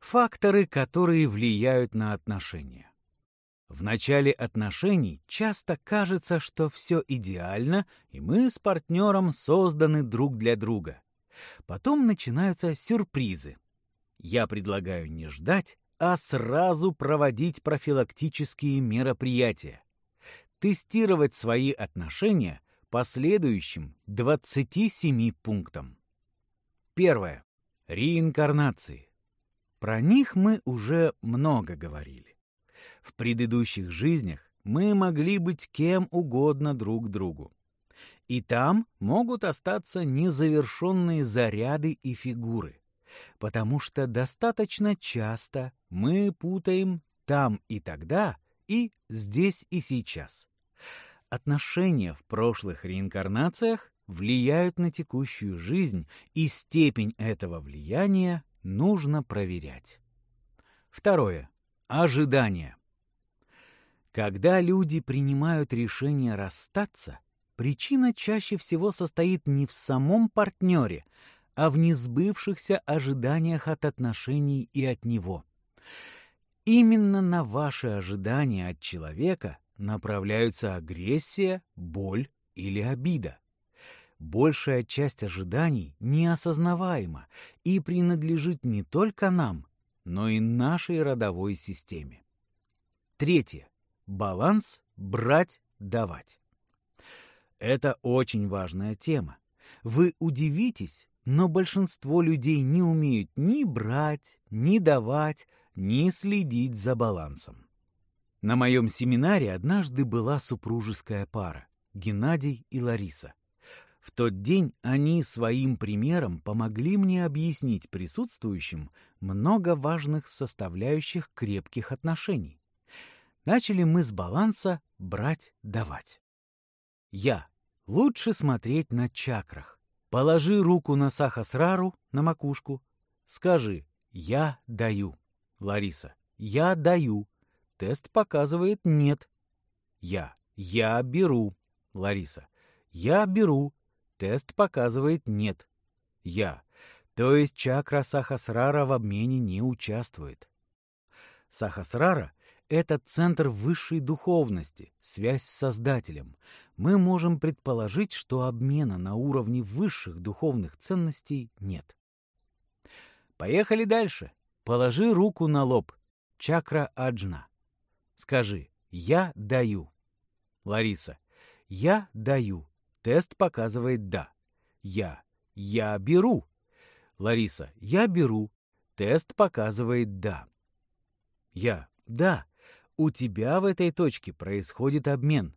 Факторы, которые влияют на отношения. В начале отношений часто кажется, что все идеально, и мы с партнером созданы друг для друга. Потом начинаются сюрпризы. Я предлагаю не ждать, а сразу проводить профилактические мероприятия. Тестировать свои отношения по следующим 27 пунктам. Первое. Реинкарнации. Про них мы уже много говорили. В предыдущих жизнях мы могли быть кем угодно друг другу. И там могут остаться незавершенные заряды и фигуры, потому что достаточно часто мы путаем там и тогда и здесь и сейчас. Отношения в прошлых реинкарнациях влияют на текущую жизнь, и степень этого влияния нужно проверять. Второе. Ожидание. Когда люди принимают решение расстаться, причина чаще всего состоит не в самом партнере, а в несбывшихся ожиданиях от отношений и от него. Именно на ваши ожидания от человека направляются агрессия, боль или обида. Большая часть ожиданий неосознаваема и принадлежит не только нам, но и нашей родовой системе. Третье. Баланс брать-давать. Это очень важная тема. Вы удивитесь, но большинство людей не умеют ни брать, ни давать, ни следить за балансом. На моем семинаре однажды была супружеская пара – Геннадий и Лариса. В тот день они своим примером помогли мне объяснить присутствующим много важных составляющих крепких отношений. Начали мы с баланса брать-давать. Я. Лучше смотреть на чакрах. Положи руку на сахасрару, на макушку. Скажи «Я даю». Лариса. «Я даю». Тест показывает «нет». Я. Я беру. Лариса. Я беру. Тест показывает «нет». Я. То есть чакра Сахасрара в обмене не участвует. Сахасрара — это центр высшей духовности, связь с Создателем. Мы можем предположить, что обмена на уровне высших духовных ценностей нет. Поехали дальше. Положи руку на лоб. Чакра Аджна. Скажи «Я даю». Лариса. «Я даю». Тест показывает «да». Я. Я беру. Лариса. Я беру. Тест показывает «да». Я. Да. У тебя в этой точке происходит обмен.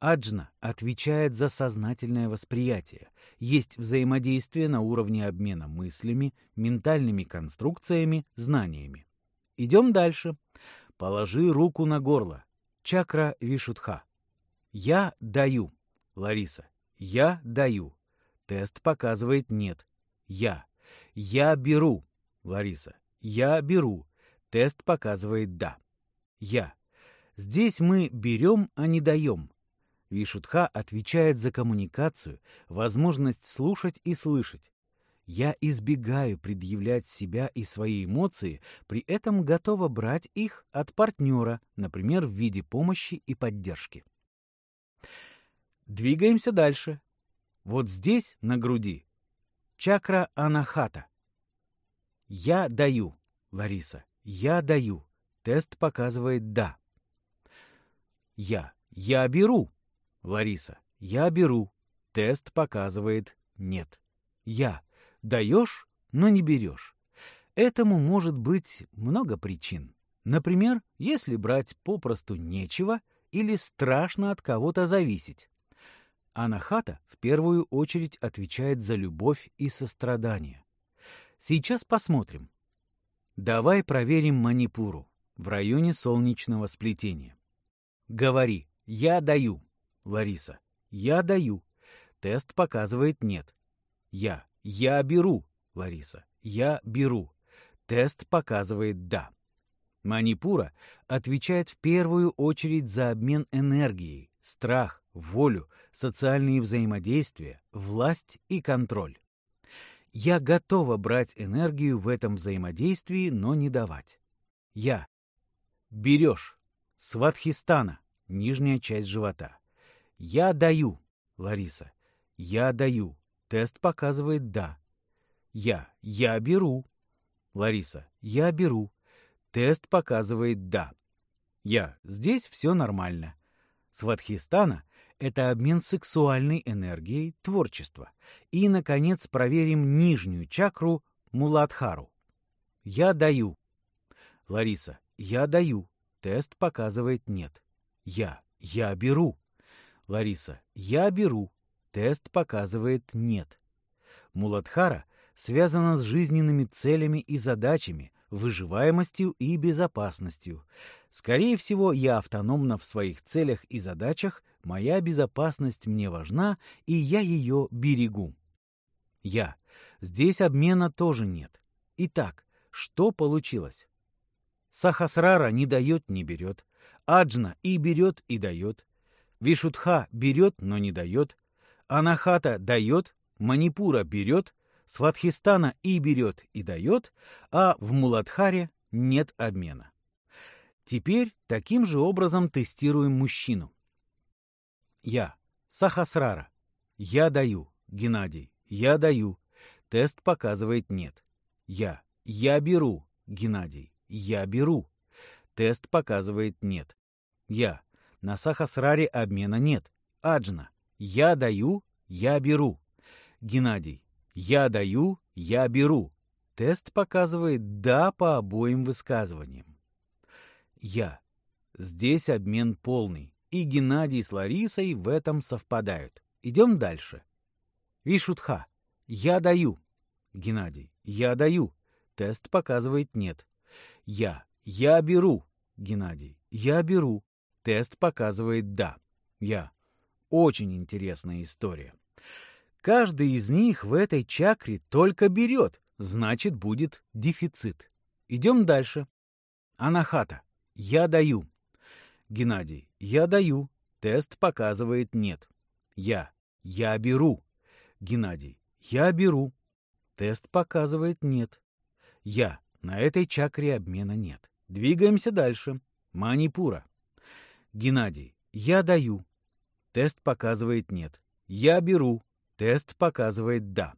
Аджна отвечает за сознательное восприятие. Есть взаимодействие на уровне обмена мыслями, ментальными конструкциями, знаниями. Идем дальше. Положи руку на горло. Чакра Вишудха. Я даю. Лариса. Я даю. Тест показывает нет. Я. Я беру. Лариса. Я беру. Тест показывает да. Я. Здесь мы берем, а не даем. Вишудха отвечает за коммуникацию, возможность слушать и слышать. Я избегаю предъявлять себя и свои эмоции, при этом готова брать их от партнера, например, в виде помощи и поддержки. Двигаемся дальше. Вот здесь, на груди, чакра анахата. Я даю, Лариса, я даю. Тест показывает «да». Я. Я беру. Лариса. Я беру. Тест показывает «нет». Я. Даешь, но не берешь. Этому может быть много причин. Например, если брать попросту нечего или страшно от кого-то зависеть. Анахата в первую очередь отвечает за любовь и сострадание. Сейчас посмотрим. Давай проверим Манипуру в районе солнечного сплетения. Говори «Я даю». Лариса «Я даю». Тест показывает «нет». Я «Я беру». Лариса «Я беру». Тест показывает «да». Манипура отвечает в первую очередь за обмен энергией, страх, волю, социальные взаимодействия, власть и контроль. Я готова брать энергию в этом взаимодействии, но не давать. Я. Берешь. Сватхистана. Нижняя часть живота. Я даю. Лариса. Я даю. Тест показывает «да». Я. Я беру. Лариса. Я беру. Тест показывает «да». Я. Здесь все нормально. Сватхистана — это обмен сексуальной энергией, творчество. И, наконец, проверим нижнюю чакру Муладхару. Я даю. Лариса. Я даю. Тест показывает «нет». Я. Я беру. Лариса. Я беру. Тест показывает «нет». Муладхара связана с жизненными целями и задачами, выживаемостью и безопасностью. Скорее всего, я автономна в своих целях и задачах, моя безопасность мне важна, и я ее берегу. Я. Здесь обмена тоже нет. Итак, что получилось? Сахасрара не дает, не берет. Аджна и берет, и дает. Вишудха берет, но не дает. Анахата дает, Манипура берет, Сватхистана и берет, и дает, а в Муладхаре нет обмена. Теперь таким же образом тестируем мужчину. Я. Сахасрара. Я даю. Геннадий. Я даю. Тест показывает нет. Я. Я беру. Геннадий. Я беру. Тест показывает нет. Я. На Сахасраре обмена нет. Аджна. Я даю. Я беру. Геннадий. Я даю, я беру. Тест показывает «да» по обоим высказываниям. Я. Здесь обмен полный, и Геннадий с Ларисой в этом совпадают. Идем дальше. Вишутха. Я даю. Геннадий. Я даю. Тест показывает нет. Я. Я беру. Геннадий. Я беру. Тест показывает да. Я. Очень интересная история. Каждый из них в этой чакре только берет, значит, будет дефицит. Идем дальше. Анахата. Я даю. Геннадий. Я даю. Тест показывает нет. Я. Я беру. Геннадий. Я беру. Тест показывает нет. Я. На этой чакре обмена нет. Двигаемся дальше. Манипура. Геннадий. Я даю. Тест показывает нет. Я беру. Тест показывает «да».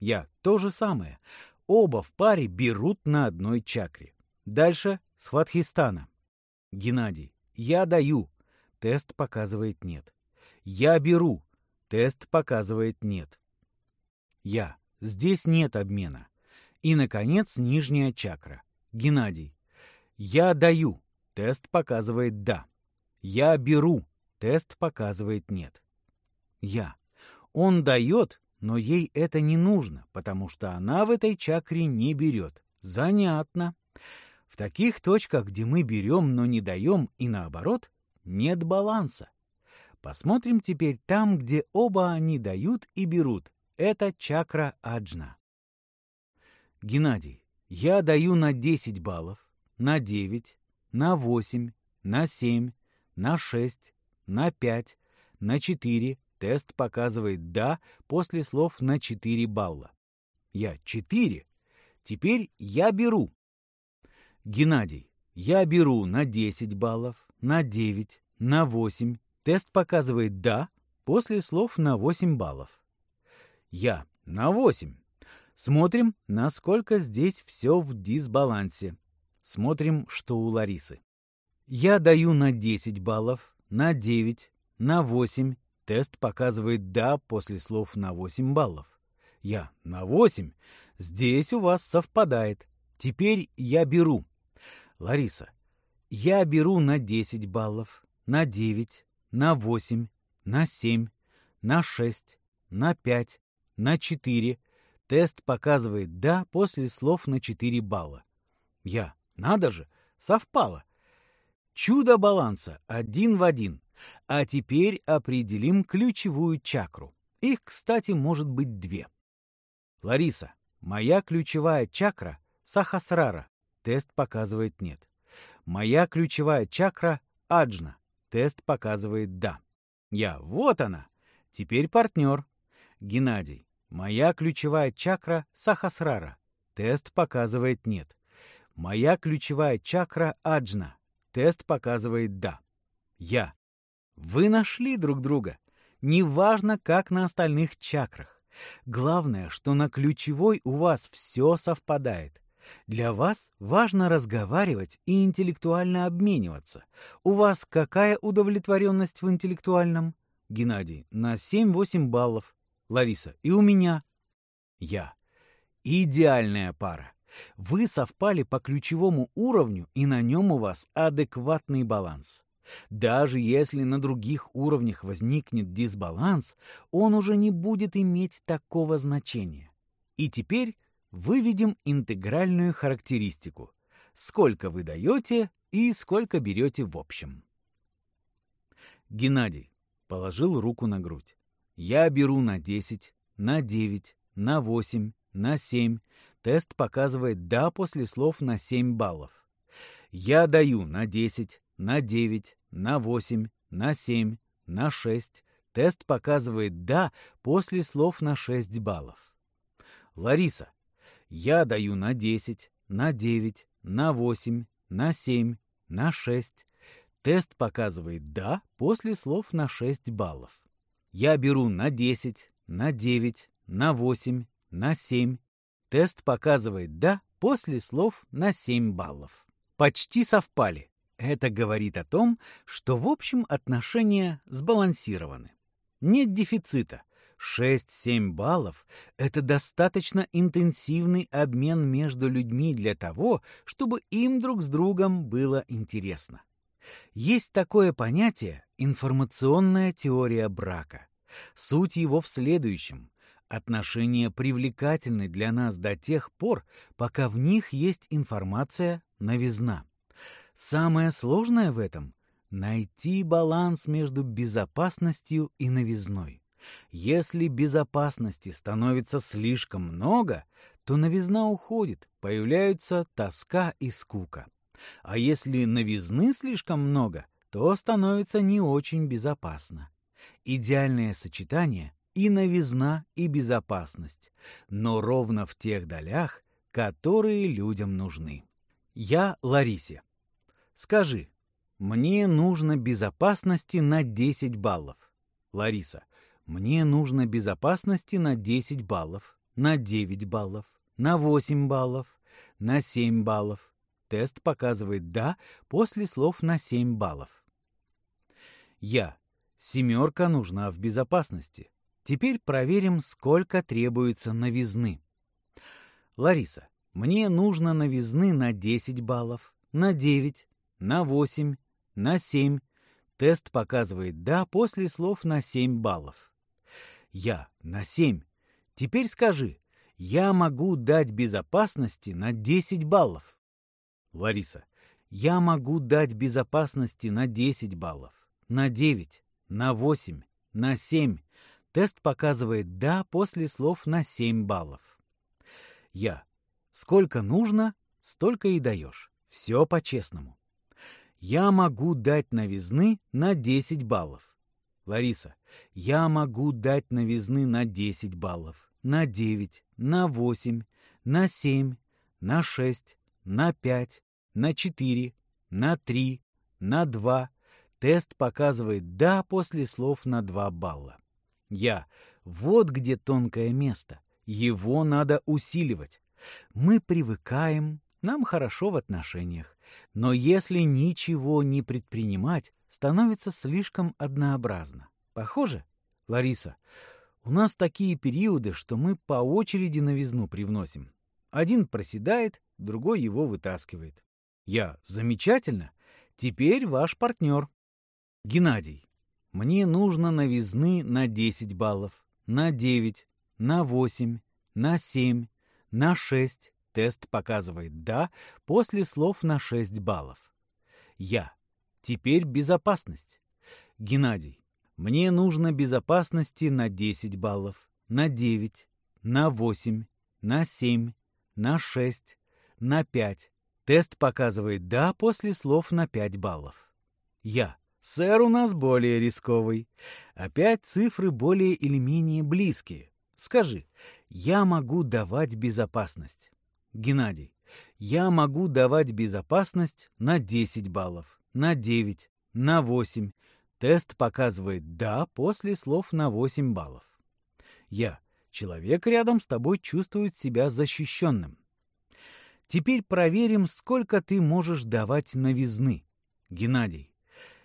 Я то же самое. Оба в паре берут на одной чакре. Дальше Сватхистана. Геннадий. Я даю. Тест показывает нет. Я беру. Тест показывает нет. Я. Здесь нет обмена. И, наконец, нижняя чакра. Геннадий. Я даю. Тест показывает «да». Я беру. Тест показывает «нет». Я. Он дает, но ей это не нужно, потому что она в этой чакре не берет. Занятно. В таких точках, где мы берем, но не даем, и наоборот, нет баланса. Посмотрим теперь там, где оба они дают и берут. Это чакра Аджна. Геннадий, я даю на 10 баллов, на 9, на 8, на 7, на 6, на 5, на 4, Тест показывает «да» после слов на 4 балла. Я 4. Теперь я беру. Геннадий. Я беру на 10 баллов, на 9, на 8. Тест показывает «да» после слов на 8 баллов. Я на 8. Смотрим, насколько здесь все в дисбалансе. Смотрим, что у Ларисы. Я даю на 10 баллов, на 9, на 8, Тест показывает «да» после слов на 8 баллов. Я на 8. Здесь у вас совпадает. Теперь я беру. Лариса. Я беру на 10 баллов, на 9, на 8, на 7, на 6, на 5, на 4. Тест показывает «да» после слов на 4 балла. Я. Надо же, совпало. Чудо баланса один в один. А теперь определим ключевую чакру. Их, кстати, может быть две. Лариса, моя ключевая чакра — Сахасрара. Тест показывает нет. Моя ключевая чакра — Аджна. Тест показывает да. Я, вот она. Теперь партнер. Геннадий, Моя ключевая чакра — Сахасрара. Тест показывает нет. Моя ключевая чакра — Аджна. Тест показывает да. Я. Вы нашли друг друга. Неважно, как на остальных чакрах. Главное, что на ключевой у вас все совпадает. Для вас важно разговаривать и интеллектуально обмениваться. У вас какая удовлетворенность в интеллектуальном? Геннадий, на 7-8 баллов. Лариса, и у меня. Я. Идеальная пара. Вы совпали по ключевому уровню, и на нем у вас адекватный баланс. Даже если на других уровнях возникнет дисбаланс, он уже не будет иметь такого значения. И теперь выведем интегральную характеристику. Сколько вы даете и сколько берете в общем. Геннадий положил руку на грудь. Я беру на 10, на 9, на 8, на 7. Тест показывает «да» после слов на 7 баллов. Я даю на 10, на 9, на 8, на 7, на 6. Тест показывает «да» после слов на 6 баллов. Лариса, я даю на 10, на 9, на 8, на 7, на 6. Тест показывает «да» после слов на 6 баллов. Я беру на 10, на 9, на 8, на 7. Тест показывает «да» после слов на 7 баллов. Почти совпали. Это говорит о том, что в общем отношения сбалансированы. Нет дефицита, 6-7 баллов — это достаточно интенсивный обмен между людьми для того, чтобы им друг с другом было интересно. Есть такое понятие «информационная теория брака». Суть его в следующем. Отношения привлекательны для нас до тех пор, пока в них есть информация новизна. Самое сложное в этом — найти баланс между безопасностью и новизной. Если безопасности становится слишком много, то новизна уходит, появляются тоска и скука. А если новизны слишком много, то становится не очень безопасно. Идеальное сочетание и новизна, и безопасность, но ровно в тех долях, которые людям нужны. Я Ларисе. Скажи, мне нужно безопасности на 10 баллов. Лариса. Мне нужно безопасности на 10 баллов, на 9 баллов, на 8 баллов, на 7 баллов. Тест показывает «да» после слов на 7 баллов. Я. Семерка нужна в безопасности. Теперь проверим, сколько требуется новизны. Лариса. Мне нужно новизны на 10 баллов, на 9, на 8, на 7. Тест показывает «да» после слов на 7 баллов. Я на семь. Теперь скажи, я могу дать безопасности на 10 баллов. Лариса, я могу дать безопасности на 10 баллов, на 9, на 8, на 7. Тест показывает «да» после слов на 7 баллов. Я. Сколько нужно, столько и даешь. Все по-честному. Я могу дать новизны на 10 баллов. Лариса, я могу дать новизны на 10 баллов, на 9, на 8, на 7, на 6, на 5, на 4, на 3, на 2. Тест показывает «да» после слов на 2 балла. Я. Вот где тонкое место. Его надо усиливать. Мы привыкаем, нам хорошо в отношениях. Но если ничего не предпринимать, становится слишком однообразно. Похоже, Лариса, у нас такие периоды, что мы по очереди новизну привносим. Один проседает, другой его вытаскивает. Я замечательно. Теперь ваш партнер. Геннадий, мне нужно новизны на 10 баллов, на 9, на 8, на 7, на 6. Тест показывает «да» после слов на 6 баллов. Я. Теперь безопасность. Геннадий, мне нужно безопасности на 10 баллов, на 9, на 8, на 7, на 6, на 5. Тест показывает «да» после слов на 5 баллов. Я. Сэр у нас более рисковый. Опять цифры более или менее близкие. скажи, я могу давать безопасность. Геннадий, я могу давать безопасность на 10 баллов, на 9, на 8. Тест показывает «да» после слов на 8 баллов. Я. Человек рядом с тобой чувствует себя защищенным. Теперь проверим, сколько ты можешь давать новизны. Геннадий.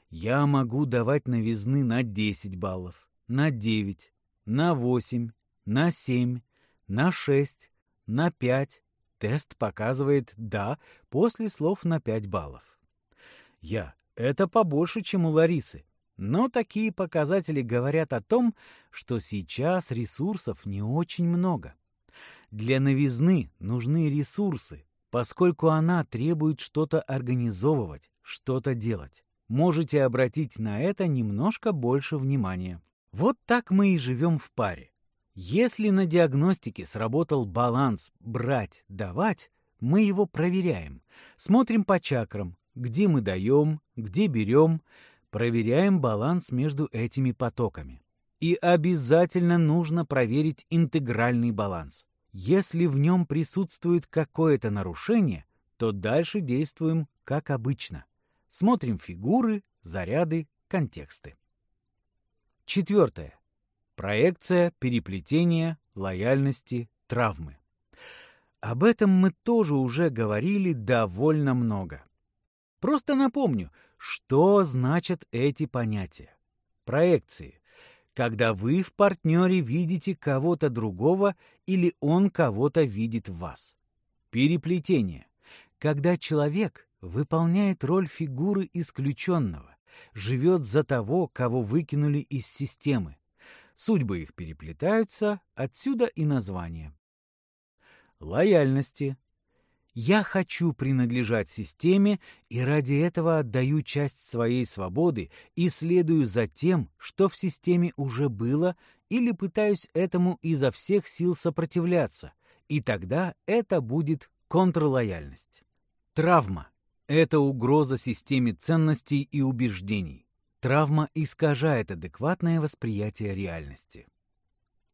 Я могу давать новизны на 10 баллов, на 9, на 8, на 7, на 6, на 5. Тест показывает «да» после слов на 5 баллов. Я. Это побольше, чем у Ларисы. Но такие показатели говорят о том, что сейчас ресурсов не очень много. Для новизны нужны ресурсы, поскольку она требует что-то организовывать, что-то делать. Можете обратить на это немножко больше внимания. Вот так мы и живем в паре. Если на диагностике сработал баланс «брать-давать», мы его проверяем. Смотрим по чакрам, где мы даем, где берем, проверяем баланс между этими потоками. И обязательно нужно проверить интегральный баланс. Если в нем присутствует какое-то нарушение, то дальше действуем как обычно. Смотрим фигуры, заряды, контексты. Четвертое. Проекция, переплетение, лояльности, травмы. Об этом мы тоже уже говорили довольно много. Просто напомню, что значат эти понятия. Проекции. Когда вы в партнере видите кого-то другого или он кого-то видит в вас. Переплетение. Когда человек выполняет роль фигуры исключенного, живет за того, кого выкинули из системы. Судьбы их переплетаются, отсюда и название. Лояльности. Я хочу принадлежать системе и ради этого отдаю часть своей свободы и следую за тем, что в системе уже было, или пытаюсь этому изо всех сил сопротивляться, и тогда это будет контрлояльность. Травма – это угроза системе ценностей и убеждений. Травма искажает адекватное восприятие реальности.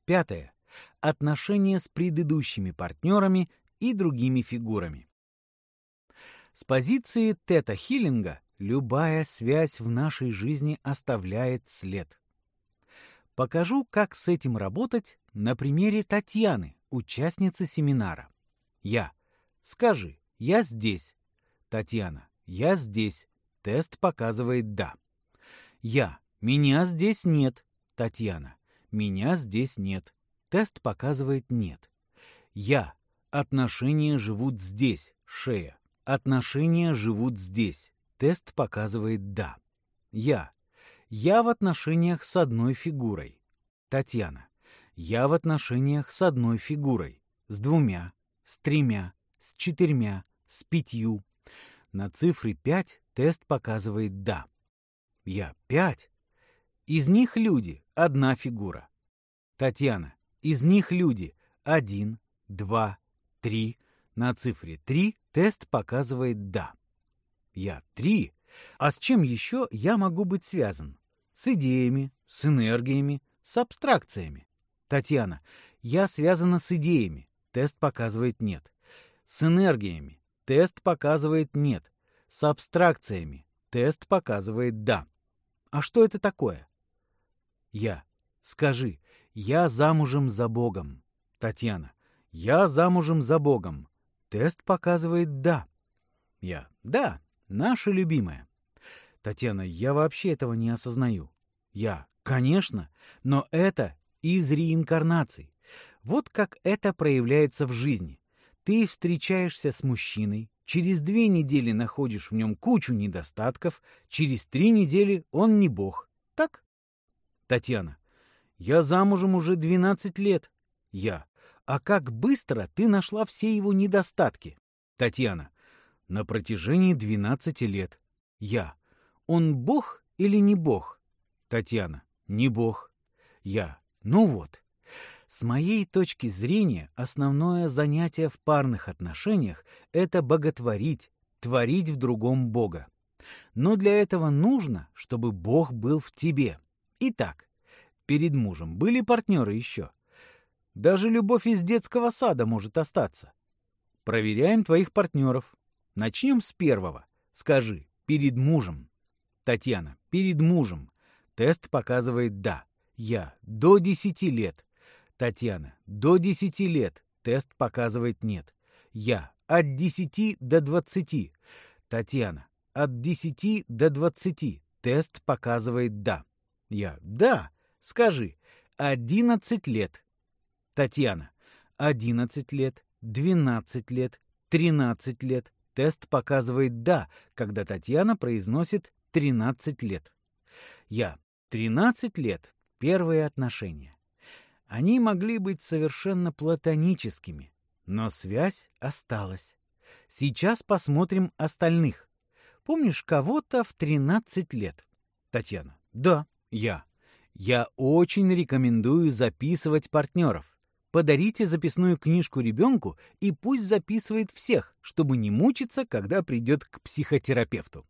Пятое. Отношения с предыдущими партнерами и другими фигурами. С позиции тета-хиллинга любая связь в нашей жизни оставляет след. Покажу, как с этим работать на примере Татьяны, участницы семинара. Я. Скажи, я здесь. Татьяна. Я здесь. Тест показывает «да». Я. Меня здесь нет. Татьяна. Меня здесь нет. Тест показывает «нет». Я. Отношения живут здесь, шея. Отношения живут здесь. Тест показывает «да». Я. Я в отношениях с одной фигурой. Татьяна. Я в отношениях с одной фигурой. С двумя, с тремя, с четырьмя, с пятью. На цифре пять тест показывает «да». Я пять. Из них люди — одна фигура. Татьяна. Из них люди — один, два, 3. На цифре 3 тест показывает «да». Я 3. А с чем еще я могу быть связан? С идеями, с энергиями, с абстракциями. Татьяна, я связана с идеями. Тест показывает «нет». С энергиями. Тест показывает «нет». С абстракциями. Тест показывает «да». А что это такое? Я. Скажи, я замужем за Богом. Татьяна. Я замужем за Богом. Тест показывает «да». Я «да», наша любимая. Татьяна, я вообще этого не осознаю. Я «конечно», но это из реинкарнаций. Вот как это проявляется в жизни. Ты встречаешься с мужчиной, через две недели находишь в нем кучу недостатков, через три недели он не бог. Так? Татьяна. Я замужем уже 12 лет. Я. А как быстро ты нашла все его недостатки? Татьяна. На протяжении 12 лет. Я. Он бог или не бог? Татьяна. Не бог. Я. Ну вот. С моей точки зрения, основное занятие в парных отношениях – это боготворить, творить в другом Бога. Но для этого нужно, чтобы Бог был в тебе. Итак, перед мужем были партнеры еще? Даже любовь из детского сада может остаться. Проверяем твоих партнеров. Начнем с первого. Скажи, перед мужем. Татьяна, перед мужем. Тест показывает «да». Я, до 10 лет. Татьяна, до 10 лет. Тест показывает «нет». Я, от 10 до 20. Татьяна, от 10 до 20. Тест показывает «да». Я, да. Скажи, 11 лет. Татьяна, 11 лет. 12 лет, 13 лет. Тест показывает «да», когда Татьяна произносит 13 лет. Я. 13 лет. Первые отношения. Они могли быть совершенно платоническими, но связь осталась. Сейчас посмотрим остальных. Помнишь кого-то в 13 лет? Татьяна. Да, я. Я очень рекомендую записывать партнеров. Подарите записную книжку ребенку и пусть записывает всех, чтобы не мучиться, когда придет к психотерапевту.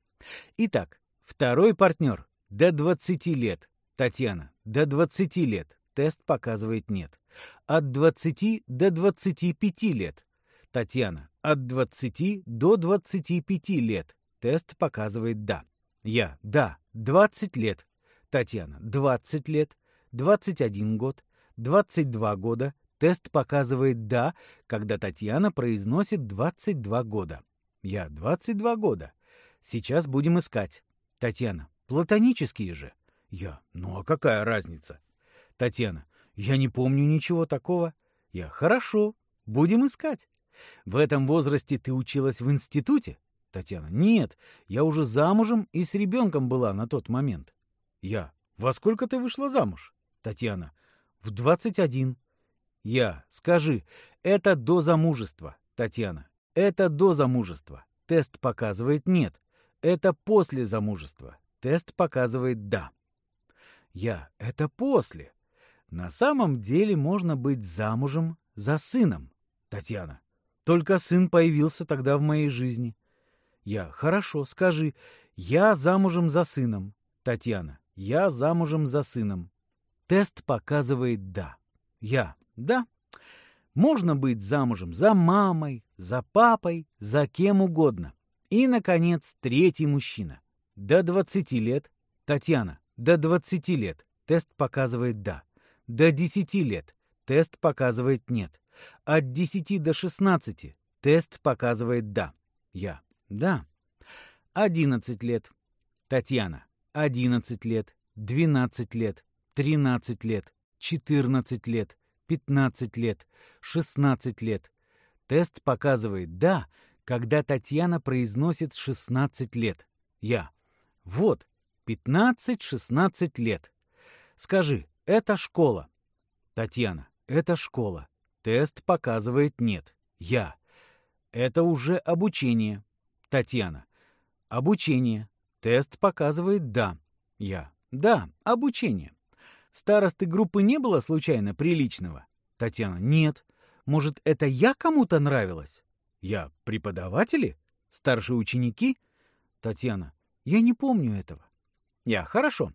Итак, второй партнер до 20 лет. Татьяна, до 20 лет. Тест показывает нет. От 20 до 25 лет. Татьяна, от 20 до 25 лет. Тест показывает да. Я, да, 20 лет. Татьяна, 20 лет, 21 год, 22 года, Тест показывает «да», когда Татьяна произносит 22 года. Я 22 года. Сейчас будем искать. Татьяна. Платонические же. Я. Ну а какая разница? Татьяна. Я не помню ничего такого. Я. Хорошо. Будем искать. В этом возрасте ты училась в институте? Татьяна. Нет. Я уже замужем и с ребенком была на тот момент. Я. Во сколько ты вышла замуж? Татьяна. В 21. Я. Скажи, это до замужества, Татьяна. Это до замужества. Тест показывает нет. Это после замужества. Тест показывает да. Я. Это после. На самом деле можно быть замужем за сыном. Татьяна. Только сын появился тогда в моей жизни. Я. Хорошо, скажи. Я замужем за сыном. Татьяна. Я замужем за сыном. Тест показывает да. Я. Да, можно быть замужем за мамой, за папой, за кем угодно. И, наконец, третий мужчина. До 20 лет. Татьяна, до 20 лет. Тест показывает «да». До 10 лет. Тест показывает «нет». От 10 до 16. Тест показывает «да». Я. Да. 11 лет. Татьяна. 11 лет. 12 лет. 13 лет. 14 лет. 15 лет, 16 лет. Тест показывает «да», когда Татьяна произносит 16 лет. Я. Вот, 15-16 лет. Скажи, это школа. Татьяна. Это школа. Тест показывает нет. Я. Это уже обучение. Татьяна. Обучение. Тест показывает да. Я. Да, обучение. Старосты группы не было случайно приличного? Татьяна. Нет. Может, это я кому-то нравилась? Я. Преподаватели? Старшие ученики? Татьяна. Я не помню этого. Я. Хорошо.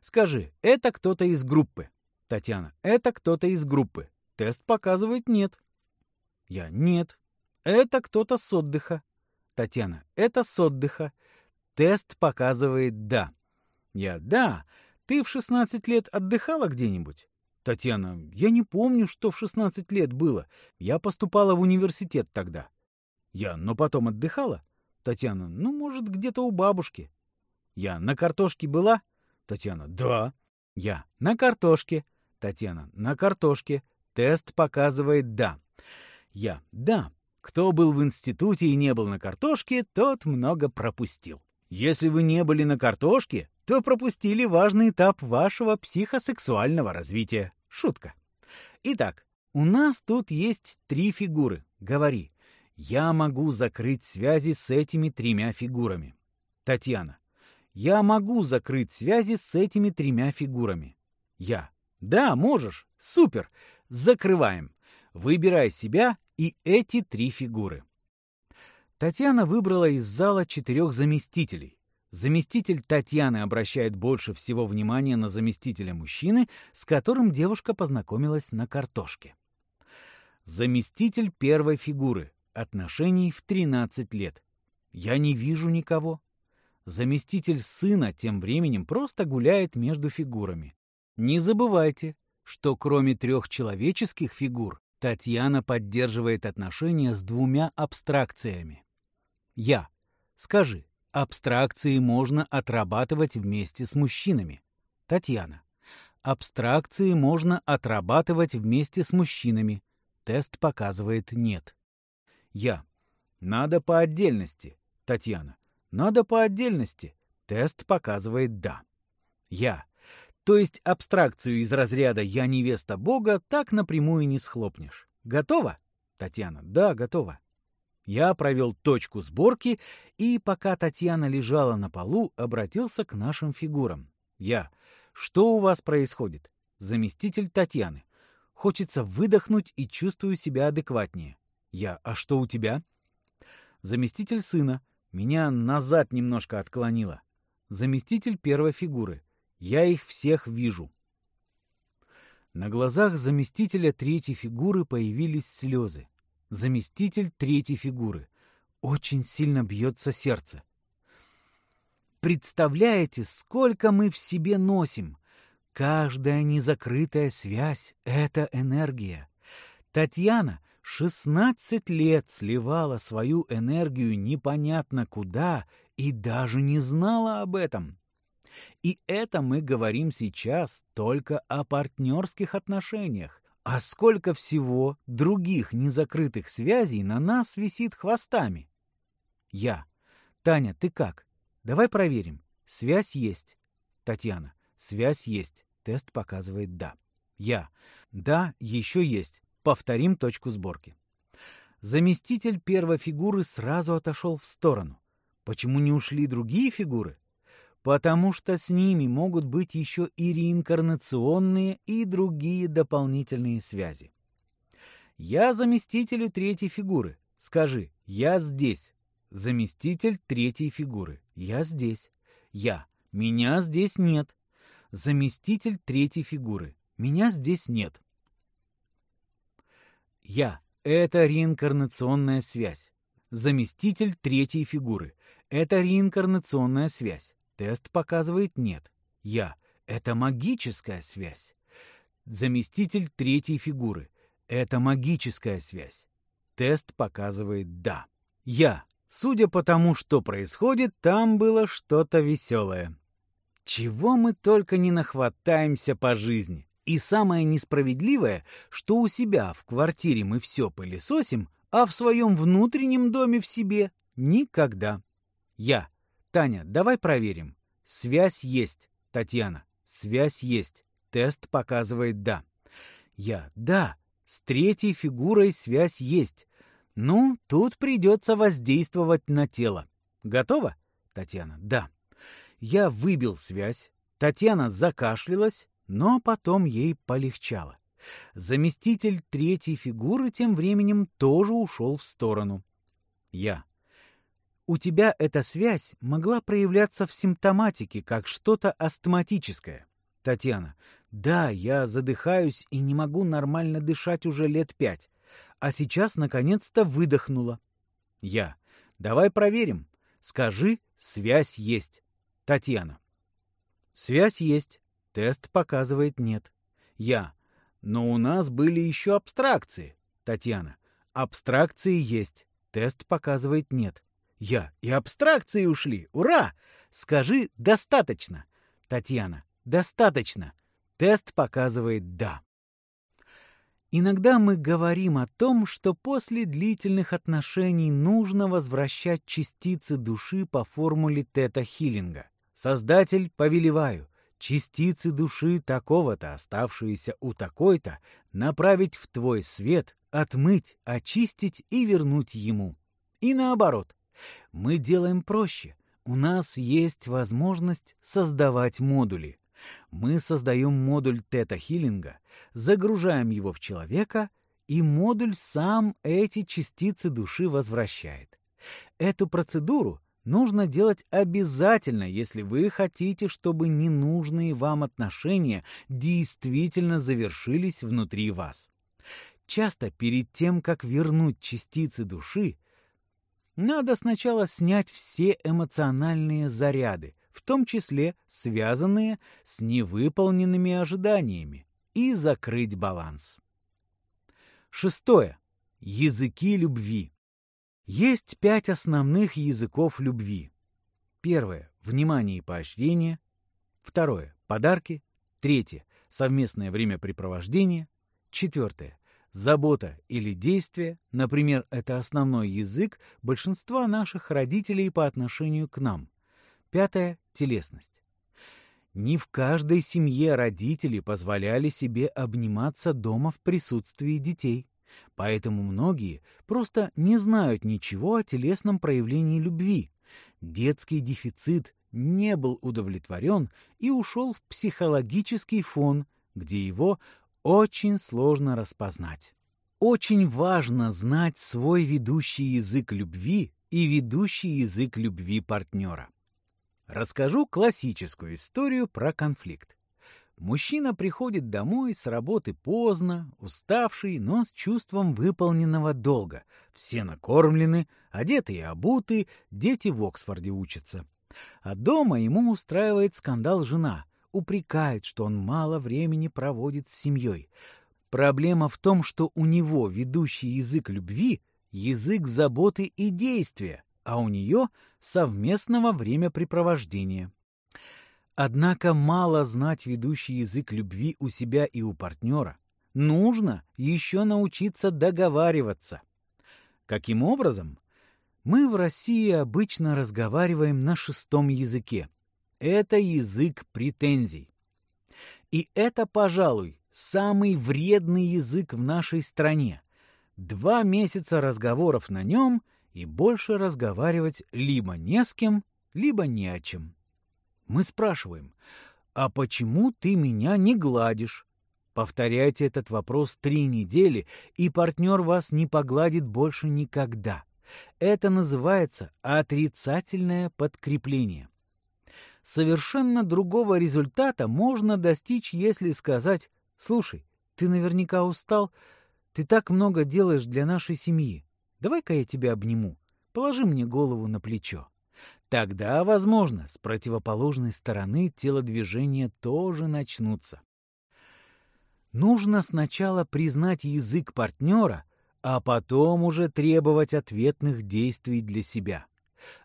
Скажи, это кто-то из группы? Татьяна. Это кто-то из группы. Тест показывает нет. Я. Нет. Это кто-то с отдыха. Татьяна. Это с отдыха. Тест показывает да. Я. Да. Ты в 16 лет отдыхала где-нибудь? Татьяна, я не помню, что в 16 лет было. Я поступала в университет тогда. Я, но потом отдыхала? Татьяна, ну, может, где-то у бабушки. Я, на картошке была? Татьяна, да. Я, на картошке. Татьяна, на картошке. Тест показывает «да». Я, да. Кто был в институте и не был на картошке, тот много пропустил. Если вы не были на картошке, то пропустили важный этап вашего психосексуального развития. Шутка. Итак, у нас тут есть три фигуры. Говори. Я могу закрыть связи с этими тремя фигурами. Татьяна. Я могу закрыть связи с этими тремя фигурами. Я. Да, можешь. Супер. Закрываем. Выбирай себя и эти три фигуры. Татьяна выбрала из зала четырех заместителей. Заместитель Татьяны обращает больше всего внимания на заместителя мужчины, с которым девушка познакомилась на картошке. Заместитель первой фигуры. Отношений в 13 лет. Я не вижу никого. Заместитель сына тем временем просто гуляет между фигурами. Не забывайте, что кроме трех человеческих фигур, Татьяна поддерживает отношения с двумя абстракциями. Я. Скажи, абстракции можно отрабатывать вместе с мужчинами? Татьяна. Абстракции можно отрабатывать вместе с мужчинами. Тест показывает нет. Я. Надо по отдельности. Татьяна. Надо по отдельности. Тест показывает да. Я. То есть абстракцию из разряда «я невеста Бога» так напрямую не схлопнешь. Готово? Татьяна. Да, готово. Я провел точку сборки и, пока Татьяна лежала на полу, обратился к нашим фигурам. Я. Что у вас происходит? Заместитель Татьяны. Хочется выдохнуть и чувствую себя адекватнее. Я. А что у тебя? Заместитель сына. Меня назад немножко отклонило. Заместитель первой фигуры. Я их всех вижу. На глазах заместителя третьей фигуры появились слезы. Заместитель третьей фигуры. Очень сильно бьется сердце. Представляете, сколько мы в себе носим? Каждая незакрытая связь — это энергия. Татьяна 16 лет сливала свою энергию непонятно куда и даже не знала об этом. И это мы говорим сейчас только о партнерских отношениях. А сколько всего других незакрытых связей на нас висит хвостами? Я. Таня, ты как? Давай проверим. Связь есть. Татьяна. Связь есть. Тест показывает «да». Я. Да, еще есть. Повторим точку сборки. Заместитель первой фигуры сразу отошел в сторону. Почему не ушли другие фигуры? потому что с ними могут быть еще и реинкарнационные и другие дополнительные связи. Я заместителю третьей фигуры. Скажи, я здесь. Заместитель третьей фигуры. Я здесь. Я. Меня здесь нет. Заместитель третьей фигуры. Меня здесь нет. Я. Это реинкарнационная связь. Заместитель третьей фигуры. Это реинкарнационная связь. Тест показывает нет. Я. Это магическая связь. Заместитель третьей фигуры. Это магическая связь. Тест показывает да. Я. Судя по тому, что происходит, там было что-то веселое. Чего мы только не нахватаемся по жизни. И самое несправедливое, что у себя в квартире мы все пылесосим, а в своем внутреннем доме в себе никогда. Я. Таня, давай проверим. Связь есть. Татьяна, связь есть. Тест показывает «да». Я «да». С третьей фигурой связь есть. Ну, тут придется воздействовать на тело. Готово? Татьяна, да. Я выбил связь. Татьяна закашлялась, но потом ей полегчало. Заместитель третьей фигуры тем временем тоже ушел в сторону. Я. У тебя эта связь могла проявляться в симптоматике, как что-то астматическое. Татьяна. Да, я задыхаюсь и не могу нормально дышать уже лет пять. А сейчас, наконец-то, выдохнула. Я. Давай проверим. Скажи, связь есть. Татьяна. Связь есть. Тест показывает нет. Я. Но у нас были еще абстракции. Татьяна. Абстракции есть. Тест показывает нет. Я. И абстракции ушли. Ура! Скажи «достаточно». Татьяна. Достаточно. Тест показывает «да». Иногда мы говорим о том, что после длительных отношений нужно возвращать частицы души по формуле тета-хиллинга. Создатель, повелеваю, частицы души такого-то, оставшиеся у такой-то, направить в твой свет, отмыть, очистить и вернуть ему. И наоборот, мы делаем проще. У нас есть возможность создавать модули. Мы создаем модуль тета-хиллинга, загружаем его в человека, и модуль сам эти частицы души возвращает. Эту процедуру нужно делать обязательно, если вы хотите, чтобы ненужные вам отношения действительно завершились внутри вас. Часто перед тем, как вернуть частицы души, надо сначала снять все эмоциональные заряды, в том числе связанные с невыполненными ожиданиями, и закрыть баланс. Шестое. Языки любви. Есть пять основных языков любви. Первое – внимание и поощрение. Второе – подарки. Третье – совместное времяпрепровождение. Четвертое – забота или действие. Например, это основной язык большинства наших родителей по отношению к нам. Пятое – телесность. Не в каждой семье родители позволяли себе обниматься дома в присутствии детей. Поэтому многие просто не знают ничего о телесном проявлении любви. Детский дефицит не был удовлетворен и ушел в психологический фон, где его очень сложно распознать. Очень важно знать свой ведущий язык любви и ведущий язык любви партнера. Расскажу классическую историю про конфликт. Мужчина приходит домой с работы поздно, уставший, но с чувством выполненного долга. Все накормлены, одеты и обуты, дети в Оксфорде учатся. А дома ему устраивает скандал жена, упрекает, что он мало времени проводит с семьей. Проблема в том, что у него ведущий язык любви — язык заботы и действия, а у нее — совместного времяпрепровождения. Однако мало знать ведущий язык любви у себя и у партнера. Нужно еще научиться договариваться. Каким образом? Мы в России обычно разговариваем на шестом языке. Это язык претензий. И это, пожалуй, самый вредный язык в нашей стране. Два месяца разговоров на нем, и больше разговаривать либо не с кем, либо не о чем. Мы спрашиваем, а почему ты меня не гладишь? Повторяйте этот вопрос три недели, и партнер вас не погладит больше никогда. Это называется отрицательное подкрепление. Совершенно другого результата можно достичь, если сказать «Слушай, ты наверняка устал, ты так много делаешь для нашей семьи. Давай-ка я тебя обниму, положи мне голову на плечо». Тогда, возможно, с противоположной стороны телодвижения тоже начнутся. Нужно сначала признать язык партнера, а потом уже требовать ответных действий для себя.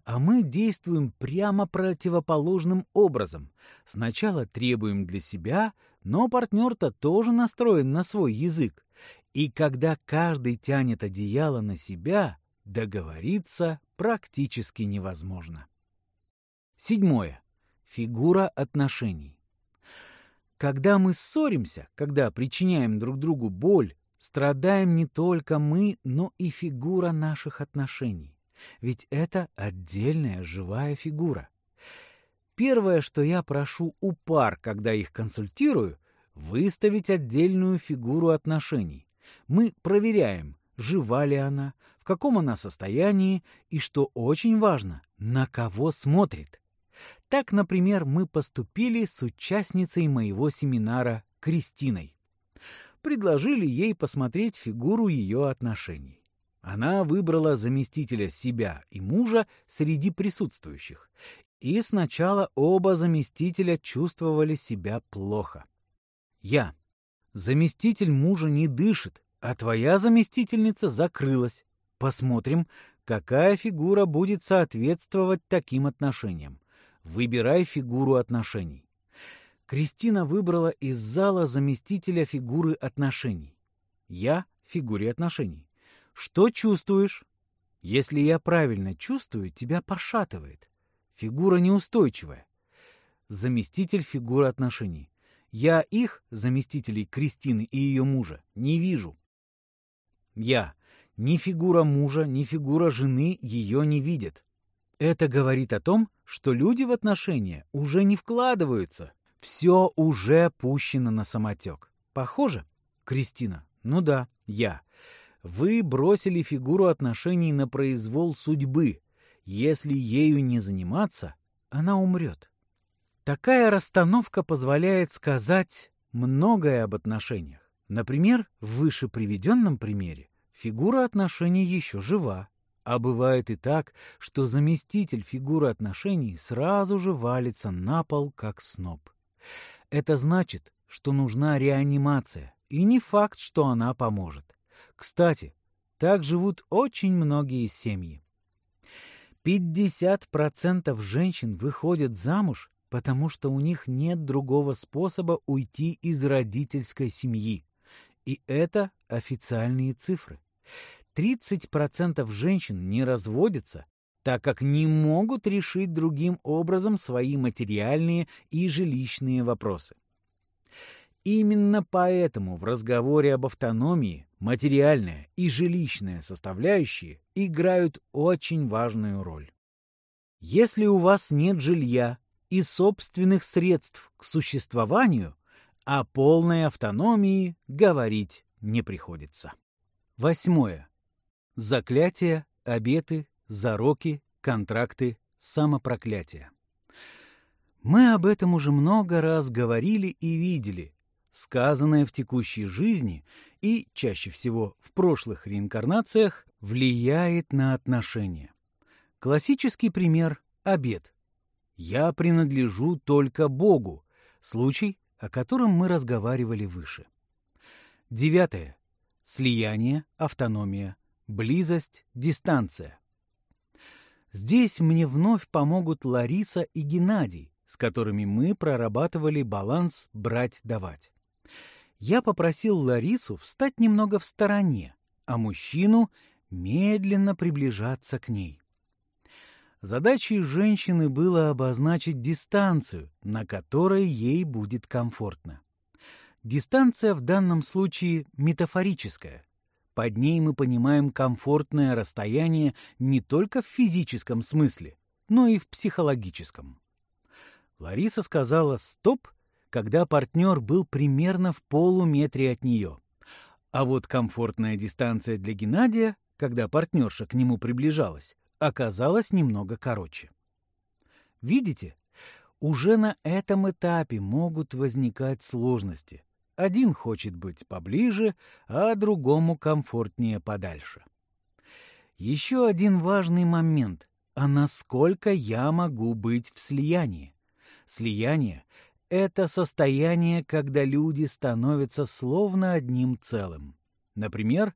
А мы действуем прямо противоположным образом. Сначала требуем для себя, но партнер-то тоже настроен на свой язык. И когда каждый тянет одеяло на себя, договориться практически невозможно. Седьмое. Фигура отношений. Когда мы ссоримся, когда причиняем друг другу боль, страдаем не только мы, но и фигура наших отношений. Ведь это отдельная живая фигура. Первое, что я прошу у пар, когда их консультирую, выставить отдельную фигуру отношений. Мы проверяем, жива ли она, в каком она состоянии и, что очень важно, на кого смотрит. Так, например, мы поступили с участницей моего семинара Кристиной. Предложили ей посмотреть фигуру ее отношений. Она выбрала заместителя себя и мужа среди присутствующих. И сначала оба заместителя чувствовали себя плохо. Я. Заместитель мужа не дышит, а твоя заместительница закрылась. Посмотрим, какая фигура будет соответствовать таким отношениям. Выбирай фигуру отношений. Кристина выбрала из зала заместителя фигуры отношений. Я — фигуре отношений. Что чувствуешь? Если я правильно чувствую, тебя пошатывает. Фигура неустойчивая. Заместитель фигуры отношений. Я их, заместителей Кристины и ее мужа, не вижу. Я. Ни фигура мужа, ни фигура жены ее не видят. Это говорит о том, что люди в отношения уже не вкладываются. Все уже пущено на самотек. Похоже? Кристина. Ну да, я. Вы бросили фигуру отношений на произвол судьбы. Если ею не заниматься, она умрет. Такая расстановка позволяет сказать многое об отношениях. Например, в выше приведенном примере фигура отношений еще жива, а бывает и так, что заместитель фигуры отношений сразу же валится на пол, как сноб. Это значит, что нужна реанимация, и не факт, что она поможет. Кстати, так живут очень многие семьи. 50% женщин выходят замуж, потому что у них нет другого способа уйти из родительской семьи. И это официальные цифры. 30% женщин не разводятся, так как не могут решить другим образом свои материальные и жилищные вопросы. Именно поэтому в разговоре об автономии материальная и жилищная составляющие играют очень важную роль. Если у вас нет жилья и собственных средств к существованию, о полной автономии говорить не приходится. Восьмое. Заклятия, обеты, зароки, контракты, самопроклятия. Мы об этом уже много раз говорили и видели, сказанное в текущей жизни и, чаще всего, в прошлых реинкарнациях, влияет на отношения. Классический пример – обед. «Я принадлежу только Богу» – случай, о котором мы разговаривали выше. Девятое. Слияние, автономия, близость, дистанция. Здесь мне вновь помогут Лариса и Геннадий, с которыми мы прорабатывали баланс брать-давать я попросил Ларису встать немного в стороне, а мужчину медленно приближаться к ней. Задачей женщины было обозначить дистанцию, на которой ей будет комфортно. Дистанция в данном случае метафорическая. Под ней мы понимаем комфортное расстояние не только в физическом смысле, но и в психологическом. Лариса сказала «стоп» когда партнер был примерно в полуметре от нее. А вот комфортная дистанция для Геннадия, когда партнерша к нему приближалась, оказалась немного короче. Видите, уже на этом этапе могут возникать сложности. Один хочет быть поближе, а другому комфортнее подальше. Еще один важный момент – а насколько я могу быть в слиянии? Слияние это состояние, когда люди становятся словно одним целым. Например,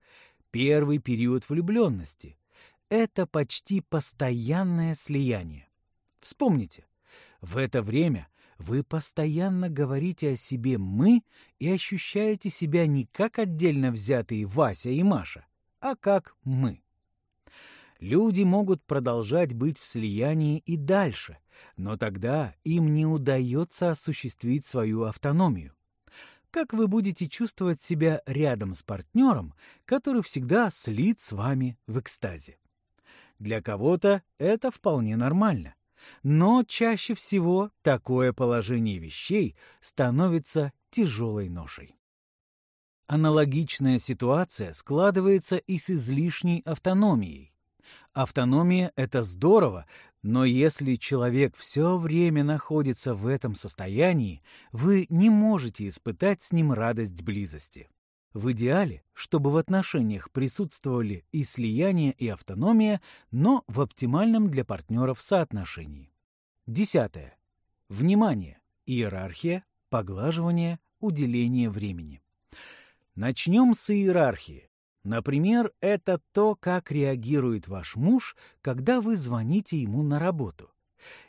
первый период влюбленности — это почти постоянное слияние. Вспомните, в это время вы постоянно говорите о себе «мы» и ощущаете себя не как отдельно взятые Вася и Маша, а как «мы». Люди могут продолжать быть в слиянии и дальше — но тогда им не удается осуществить свою автономию. Как вы будете чувствовать себя рядом с партнером, который всегда слит с вами в экстазе? Для кого-то это вполне нормально. Но чаще всего такое положение вещей становится тяжелой ношей. Аналогичная ситуация складывается и с излишней автономией. Автономия — это здорово, но если человек все время находится в этом состоянии, вы не можете испытать с ним радость близости. В идеале, чтобы в отношениях присутствовали и слияние, и автономия, но в оптимальном для партнеров соотношении. Десятое. Внимание, иерархия, поглаживание, уделение времени. Начнем с иерархии. Например, это то, как реагирует ваш муж, когда вы звоните ему на работу.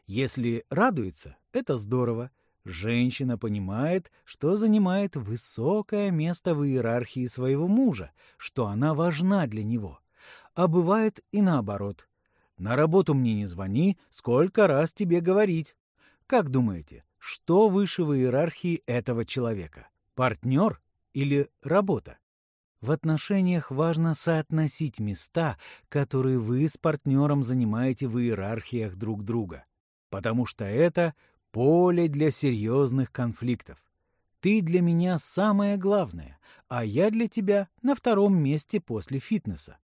Если радуется, это здорово. Женщина понимает, что занимает высокое место в иерархии своего мужа, что она важна для него. А бывает и наоборот. На работу мне не звони, сколько раз тебе говорить. Как думаете, что выше в иерархии этого человека? Партнер или работа? В отношениях важно соотносить места, которые вы с партнером занимаете в иерархиях друг друга, потому что это поле для серьезных конфликтов. Ты для меня самое главное, а я для тебя на втором месте после фитнеса.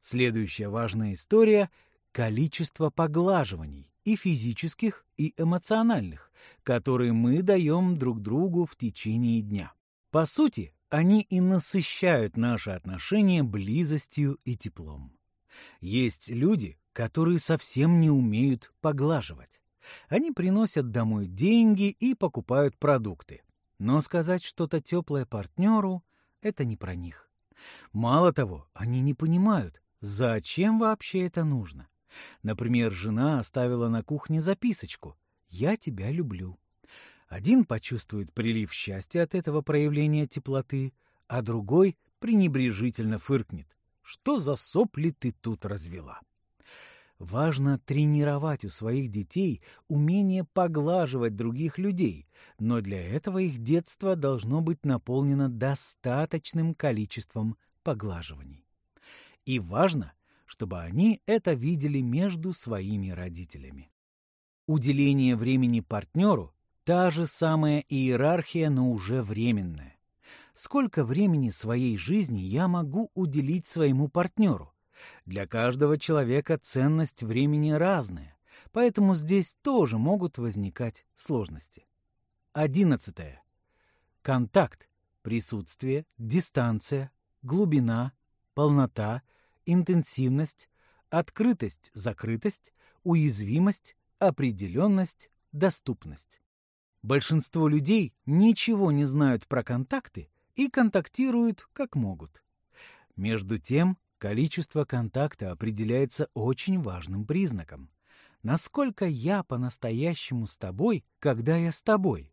Следующая важная история — количество поглаживаний, и физических, и эмоциональных, которые мы даем друг другу в течение дня. По сути, они и насыщают наши отношения близостью и теплом. Есть люди, которые совсем не умеют поглаживать. Они приносят домой деньги и покупают продукты. Но сказать что-то теплое партнеру — это не про них. Мало того, они не понимают, зачем вообще это нужно. Например, жена оставила на кухне записочку «Я тебя люблю». Один почувствует прилив счастья от этого проявления теплоты, а другой пренебрежительно фыркнет. Что за сопли ты тут развела? Важно тренировать у своих детей умение поглаживать других людей, но для этого их детство должно быть наполнено достаточным количеством поглаживаний. И важно, чтобы они это видели между своими родителями. Уделение времени партнеру – та же самая иерархия, но уже временная. Сколько времени своей жизни я могу уделить своему партнеру? Для каждого человека ценность времени разная, поэтому здесь тоже могут возникать сложности. Одиннадцатое. Контакт, присутствие, дистанция, глубина, полнота, интенсивность, открытость, закрытость, уязвимость, определенность, доступность. Большинство людей ничего не знают про контакты и контактируют как могут. Между тем, Количество контакта определяется очень важным признаком. Насколько я по-настоящему с тобой, когда я с тобой?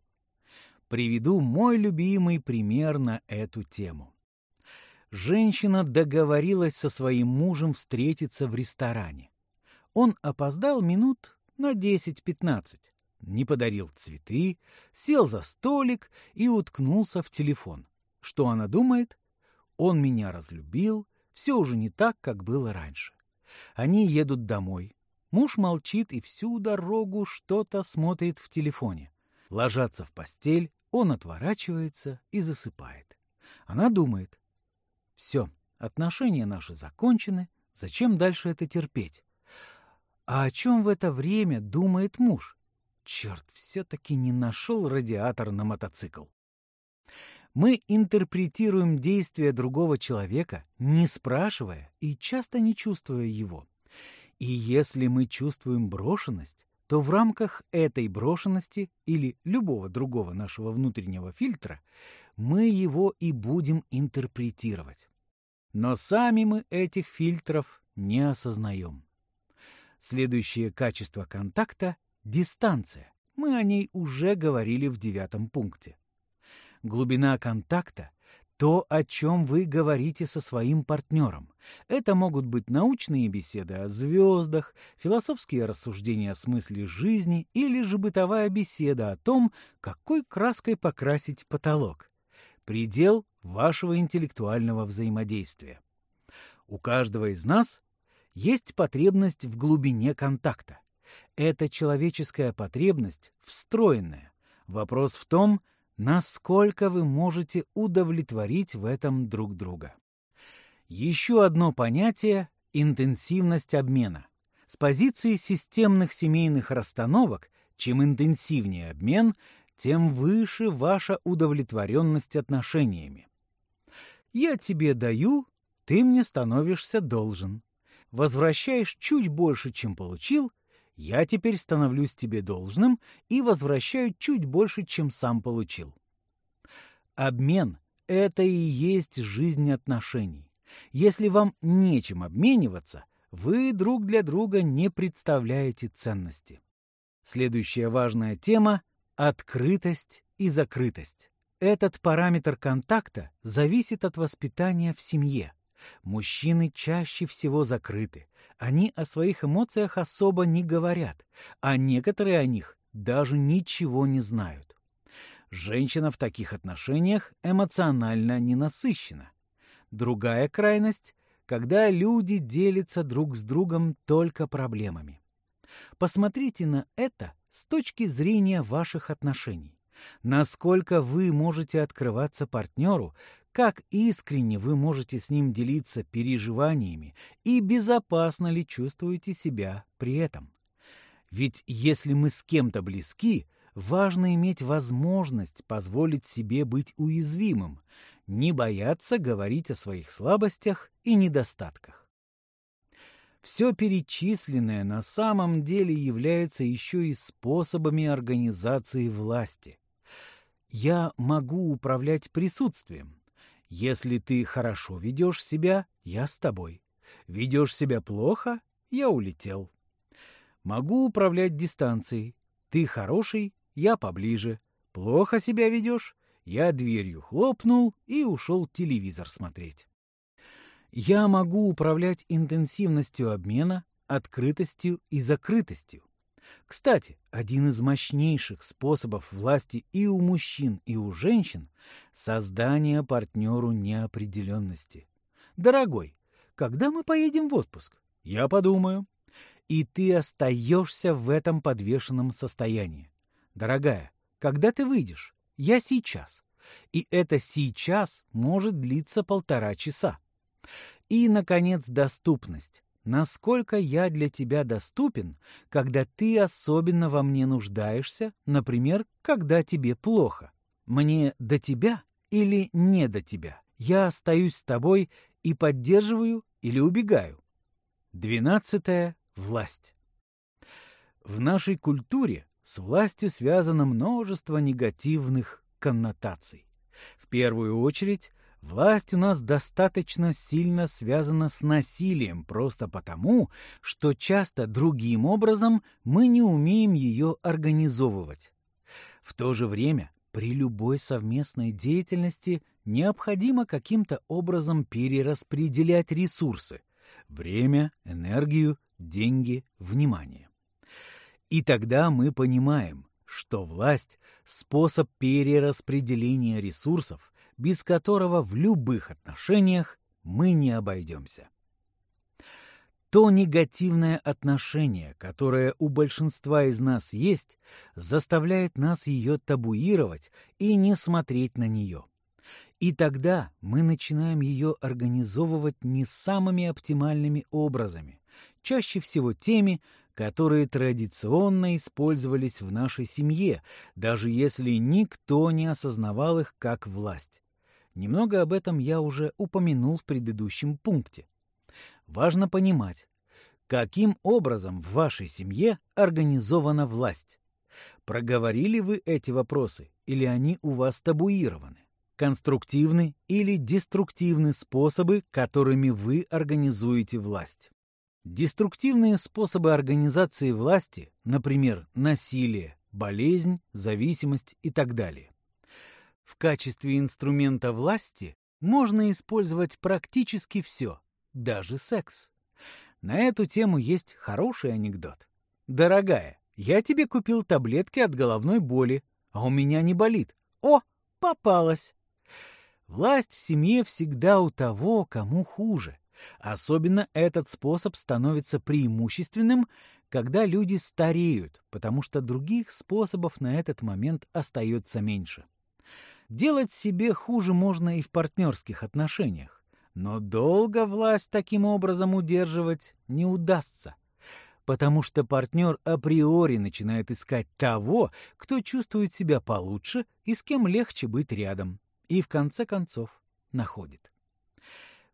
Приведу мой любимый пример на эту тему. Женщина договорилась со своим мужем встретиться в ресторане. Он опоздал минут на 10-15, не подарил цветы, сел за столик и уткнулся в телефон. Что она думает? Он меня разлюбил, все уже не так, как было раньше. Они едут домой. Муж молчит и всю дорогу что-то смотрит в телефоне. Ложатся в постель, он отворачивается и засыпает. Она думает. Все, отношения наши закончены, зачем дальше это терпеть? А о чем в это время думает муж? Черт, все-таки не нашел радиатор на мотоцикл мы интерпретируем действия другого человека, не спрашивая и часто не чувствуя его. И если мы чувствуем брошенность, то в рамках этой брошенности или любого другого нашего внутреннего фильтра мы его и будем интерпретировать. Но сами мы этих фильтров не осознаем. Следующее качество контакта – дистанция. Мы о ней уже говорили в девятом пункте глубина контакта — то, о чем вы говорите со своим партнером. Это могут быть научные беседы о звездах, философские рассуждения о смысле жизни или же бытовая беседа о том, какой краской покрасить потолок. Предел вашего интеллектуального взаимодействия. У каждого из нас есть потребность в глубине контакта. Это человеческая потребность встроенная. Вопрос в том, насколько вы можете удовлетворить в этом друг друга. Еще одно понятие – интенсивность обмена. С позиции системных семейных расстановок, чем интенсивнее обмен, тем выше ваша удовлетворенность отношениями. Я тебе даю, ты мне становишься должен. Возвращаешь чуть больше, чем получил, я теперь становлюсь тебе должным и возвращаю чуть больше, чем сам получил. Обмен — это и есть жизнь отношений. Если вам нечем обмениваться, вы друг для друга не представляете ценности. Следующая важная тема — открытость и закрытость. Этот параметр контакта зависит от воспитания в семье. Мужчины чаще всего закрыты. Они о своих эмоциях особо не говорят, а некоторые о них даже ничего не знают. Женщина в таких отношениях эмоционально ненасыщена. Другая крайность — когда люди делятся друг с другом только проблемами. Посмотрите на это с точки зрения ваших отношений. Насколько вы можете открываться партнеру, как искренне вы можете с ним делиться переживаниями и безопасно ли чувствуете себя при этом. Ведь если мы с кем-то близки, важно иметь возможность позволить себе быть уязвимым. не бояться говорить о своих слабостях и недостатках. Все перечисленное на самом деле является еще и способами организации власти. Я могу управлять присутствием. Если ты хорошо ведешь себя, я с тобой. Ведешь себя плохо, я улетел. Могу управлять дистанцией. Ты хороший, я поближе. Плохо себя ведешь, я дверью хлопнул и ушел телевизор смотреть. Я могу управлять интенсивностью обмена, открытостью и закрытостью. Кстати, один из мощнейших способов власти и у мужчин, и у женщин — создание партнеру неопределенности. Дорогой, когда мы поедем в отпуск? Я подумаю. И ты остаешься в этом подвешенном состоянии. Дорогая, когда ты выйдешь? Я сейчас. И это сейчас может длиться полтора часа. И, наконец, доступность. Насколько я для тебя доступен, когда ты особенно во мне нуждаешься, например, когда тебе плохо? Мне до тебя или не до тебя? Я остаюсь с тобой и поддерживаю или убегаю? Двенадцатое — власть. В нашей культуре с властью связано множество негативных коннотаций. В первую очередь, Власть у нас достаточно сильно связана с насилием просто потому, что часто другим образом мы не умеем ее организовывать. В то же время при любой совместной деятельности необходимо каким-то образом перераспределять ресурсы – время, энергию, деньги, внимание. И тогда мы понимаем, что власть – способ перераспределения ресурсов, без которого в любых отношениях мы не обойдемся. То негативное отношение, которое у большинства из нас есть, заставляет нас ее табуировать и не смотреть на нее. И тогда мы начинаем ее организовывать не самыми оптимальными образами, чаще всего теми, которые традиционно использовались в нашей семье, даже если никто не осознавал их как власть. Немного об этом я уже упомянул в предыдущем пункте. Важно понимать, каким образом в вашей семье организована власть. Проговорили вы эти вопросы или они у вас табуированы? Конструктивны или деструктивны способы, которыми вы организуете власть? Деструктивные способы организации власти, например, насилие, болезнь, зависимость и так далее, в качестве инструмента власти можно использовать практически все, даже секс. На эту тему есть хороший анекдот. «Дорогая, я тебе купил таблетки от головной боли, а у меня не болит. О, попалась!» Власть в семье всегда у того, кому хуже. Особенно этот способ становится преимущественным, когда люди стареют, потому что других способов на этот момент остается меньше. Делать себе хуже можно и в партнерских отношениях. Но долго власть таким образом удерживать не удастся, потому что партнер априори начинает искать того, кто чувствует себя получше и с кем легче быть рядом, и в конце концов находит.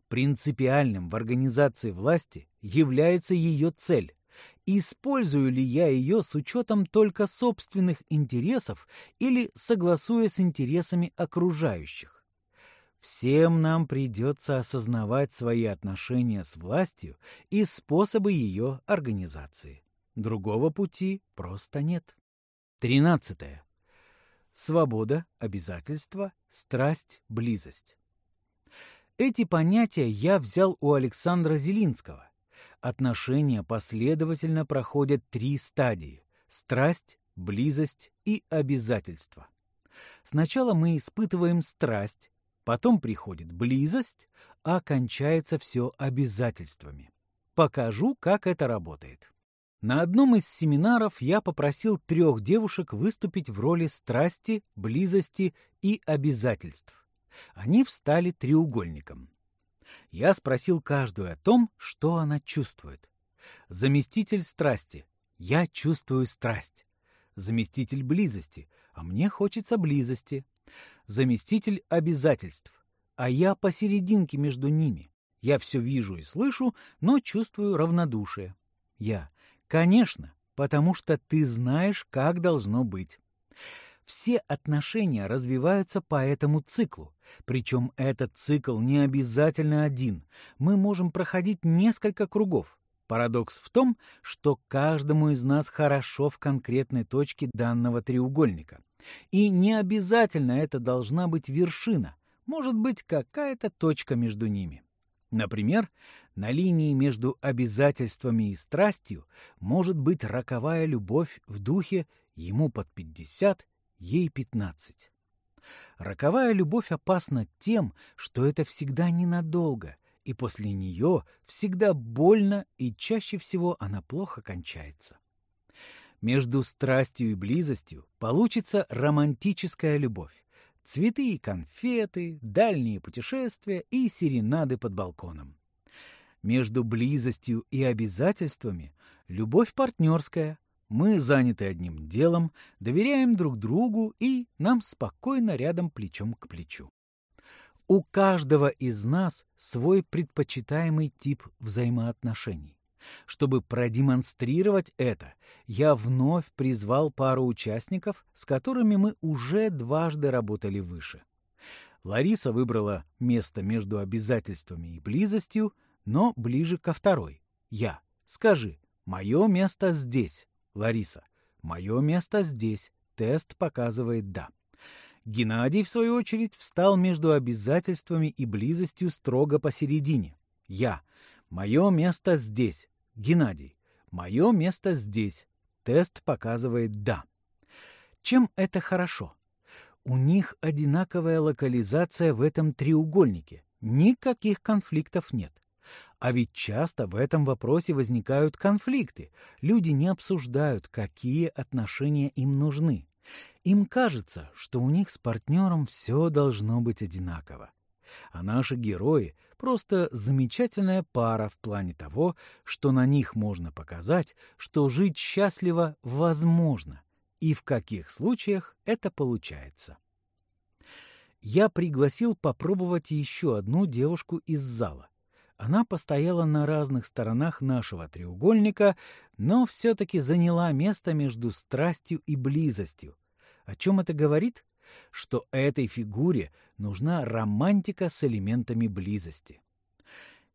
Принципиальным в организации власти является ее цель, использую ли я ее с учетом только собственных интересов или согласуя с интересами окружающих. Всем нам придется осознавать свои отношения с властью и способы ее организации. Другого пути просто нет. Тринадцатое. Свобода, обязательства, страсть, близость. Эти понятия я взял у Александра Зелинского – отношения последовательно проходят три стадии – страсть, близость и обязательство. Сначала мы испытываем страсть, потом приходит близость, а кончается все обязательствами. Покажу, как это работает. На одном из семинаров я попросил трех девушек выступить в роли страсти, близости и обязательств. Они встали треугольником. Я спросил каждую о том, что она чувствует. Заместитель страсти. Я чувствую страсть. Заместитель близости. А мне хочется близости. Заместитель обязательств. а я посерединке между ними. Я все вижу и слышу, но чувствую равнодушие. Я. Конечно, потому что ты знаешь, как должно быть. Все отношения развиваются по этому циклу. Причем этот цикл не обязательно один. Мы можем проходить несколько кругов. Парадокс в том, что каждому из нас хорошо в конкретной точке данного треугольника. И не обязательно это должна быть вершина. Может быть какая-то точка между ними. Например, на линии между обязательствами и страстью может быть роковая любовь в духе «ему под пятьдесят, ей пятнадцать». Роковая любовь опасна тем, что это всегда ненадолго, и после нее всегда больно, и чаще всего она плохо кончается. Между страстью и близостью получится романтическая любовь, Цветы и конфеты, дальние путешествия и серенады под балконом. Между близостью и обязательствами любовь партнерская. Мы заняты одним делом, доверяем друг другу и нам спокойно рядом плечом к плечу. У каждого из нас свой предпочитаемый тип взаимоотношений. Чтобы продемонстрировать это, я вновь призвал пару участников, с которыми мы уже дважды работали выше. Лариса выбрала место между обязательствами и близостью, но ближе ко второй. Я. Скажи, мое место здесь. Лариса. Мое место здесь. Тест показывает «да». Геннадий, в свою очередь, встал между обязательствами и близостью строго посередине. Я. Мое место здесь. Геннадий, мое место здесь. Тест показывает «да». Чем это хорошо? У них одинаковая локализация в этом треугольнике. Никаких конфликтов нет. А ведь часто в этом вопросе возникают конфликты. Люди не обсуждают, какие отношения им нужны. Им кажется, что у них с партнером все должно быть одинаково. А наши герои Просто замечательная пара в плане того, что на них можно показать, что жить счастливо возможно, и в каких случаях это получается. Я пригласил попробовать еще одну девушку из зала. Она постояла на разных сторонах нашего треугольника, но все-таки заняла место между страстью и близостью. О чем это говорит? что этой фигуре нужна романтика с элементами близости.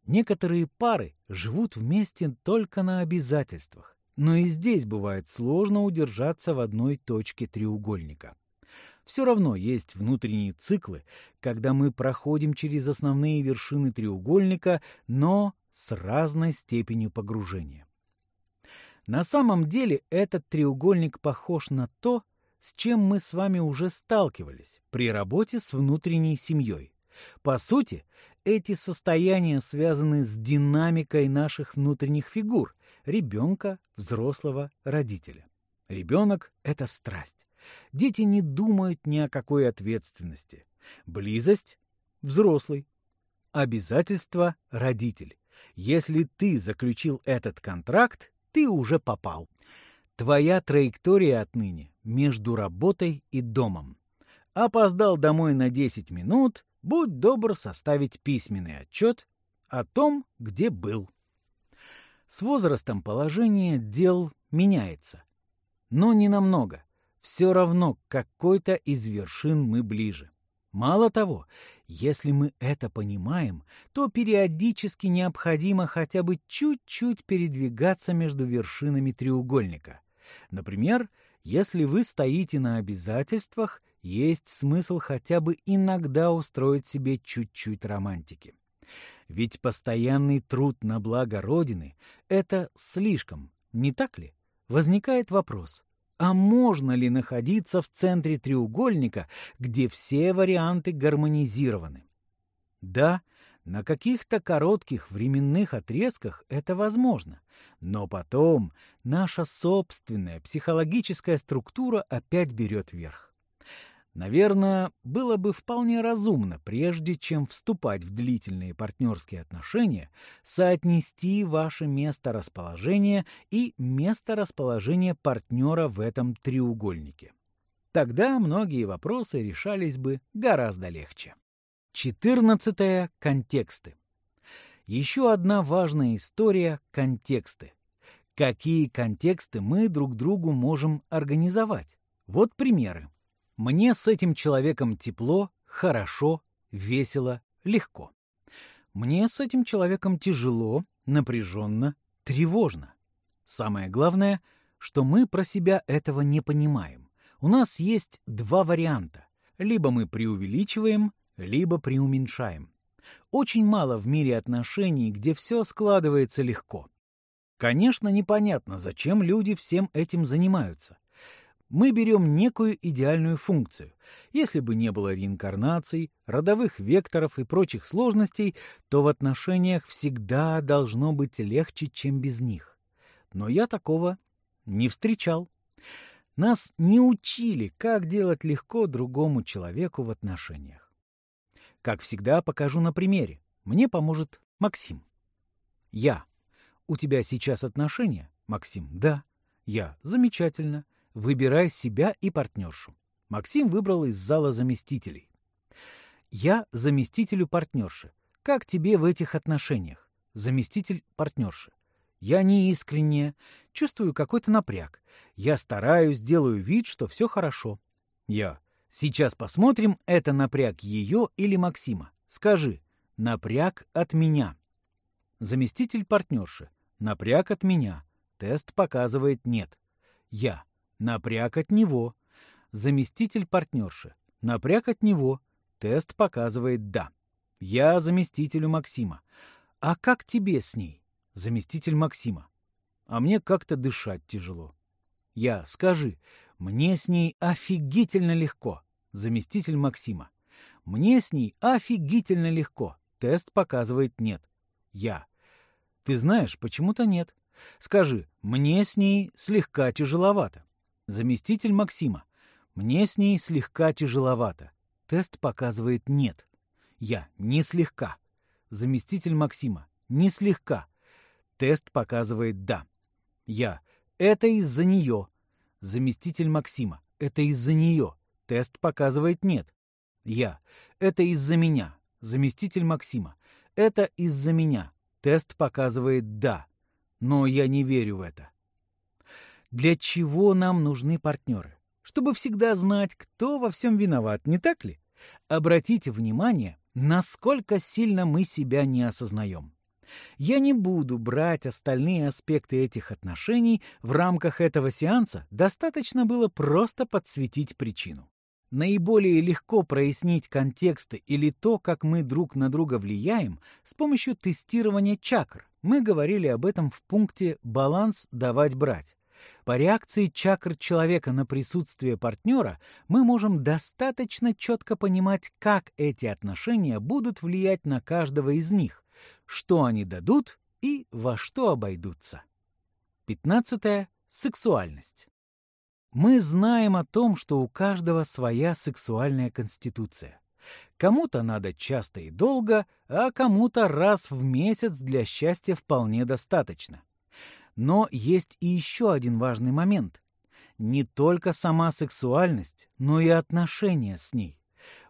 Некоторые пары живут вместе только на обязательствах, но и здесь бывает сложно удержаться в одной точке треугольника. Все равно есть внутренние циклы, когда мы проходим через основные вершины треугольника, но с разной степенью погружения. На самом деле этот треугольник похож на то, с чем мы с вами уже сталкивались при работе с внутренней семьей. По сути, эти состояния связаны с динамикой наших внутренних фигур – ребенка, взрослого, родителя. Ребенок – это страсть. Дети не думают ни о какой ответственности. Близость – взрослый. Обязательство – родитель. Если ты заключил этот контракт, ты уже попал. Твоя траектория отныне между работой и домом. Опоздал домой на 10 минут, будь добр составить письменный отчет о том, где был. С возрастом положение дел меняется. Но не намного. Все равно к какой-то из вершин мы ближе. Мало того, если мы это понимаем, то периодически необходимо хотя бы чуть-чуть передвигаться между вершинами треугольника. Например, если вы стоите на обязательствах, есть смысл хотя бы иногда устроить себе чуть-чуть романтики. Ведь постоянный труд на благо Родины — это слишком, не так ли? Возникает вопрос, а можно ли находиться в центре треугольника, где все варианты гармонизированы? Да, на каких-то коротких временных отрезках это возможно, но потом наша собственная психологическая структура опять берет верх. Наверное, было бы вполне разумно, прежде чем вступать в длительные партнерские отношения, соотнести ваше место расположения и место расположения партнера в этом треугольнике. Тогда многие вопросы решались бы гораздо легче. 14. Контексты. Еще одна важная история – контексты. Какие контексты мы друг другу можем организовать? Вот примеры. Мне с этим человеком тепло, хорошо, весело, легко. Мне с этим человеком тяжело, напряженно, тревожно. Самое главное, что мы про себя этого не понимаем. У нас есть два варианта. Либо мы преувеличиваем, либо преуменьшаем. Очень мало в мире отношений, где все складывается легко. Конечно, непонятно, зачем люди всем этим занимаются. Мы берем некую идеальную функцию. Если бы не было реинкарнаций, родовых векторов и прочих сложностей, то в отношениях всегда должно быть легче, чем без них. Но я такого не встречал. Нас не учили, как делать легко другому человеку в отношениях. Как всегда, покажу на примере. Мне поможет Максим. Я. У тебя сейчас отношения? Максим. Да. Я. Замечательно. Выбирай себя и партнершу. Максим выбрал из зала заместителей. Я заместителю партнерши. Как тебе в этих отношениях? Заместитель партнерши. Я не искренне, чувствую какой-то напряг. Я стараюсь, делаю вид, что все хорошо. Я. Сейчас посмотрим, это напряг ее или Максима. Скажи, напряг от меня. Заместитель партнерши. Напряг от меня. Тест показывает нет. Я. Напряг от него. Заместитель партнерши. Напряг от него. Тест показывает да. Я заместителю Максима. А как тебе с ней? Заместитель Максима. А мне как-то дышать тяжело. Я. Скажи, мне с ней офигительно легко. Заместитель Максима. Мне с ней офигительно легко. Тест показывает нет. Я. Ты знаешь, почему-то нет. Скажи, мне с ней слегка тяжеловато. Заместитель Максима. Мне с ней слегка тяжеловато. Тест показывает нет. Я. Не слегка. Заместитель Максима. Не слегка. Тест показывает да. Я. Это из-за нее. Заместитель Максима. Это из-за нее. Тест показывает нет. Я. Это из-за меня. Заместитель Максима. Это из-за меня. Тест показывает да. Но я не верю в это. Для чего нам нужны партнеры? Чтобы всегда знать, кто во всем виноват, не так ли? Обратите внимание, насколько сильно мы себя не осознаем. Я не буду брать остальные аспекты этих отношений, в рамках этого сеанса достаточно было просто подсветить причину. Наиболее легко прояснить контексты или то, как мы друг на друга влияем, с помощью тестирования чакр. Мы говорили об этом в пункте «Баланс давать-брать». По реакции чакр человека на присутствие партнера мы можем достаточно четко понимать, как эти отношения будут влиять на каждого из них что они дадут и во что обойдутся. 15. Сексуальность. Мы знаем о том, что у каждого своя сексуальная конституция. Кому-то надо часто и долго, а кому-то раз в месяц для счастья вполне достаточно. Но есть и еще один важный момент. Не только сама сексуальность, но и отношения с ней.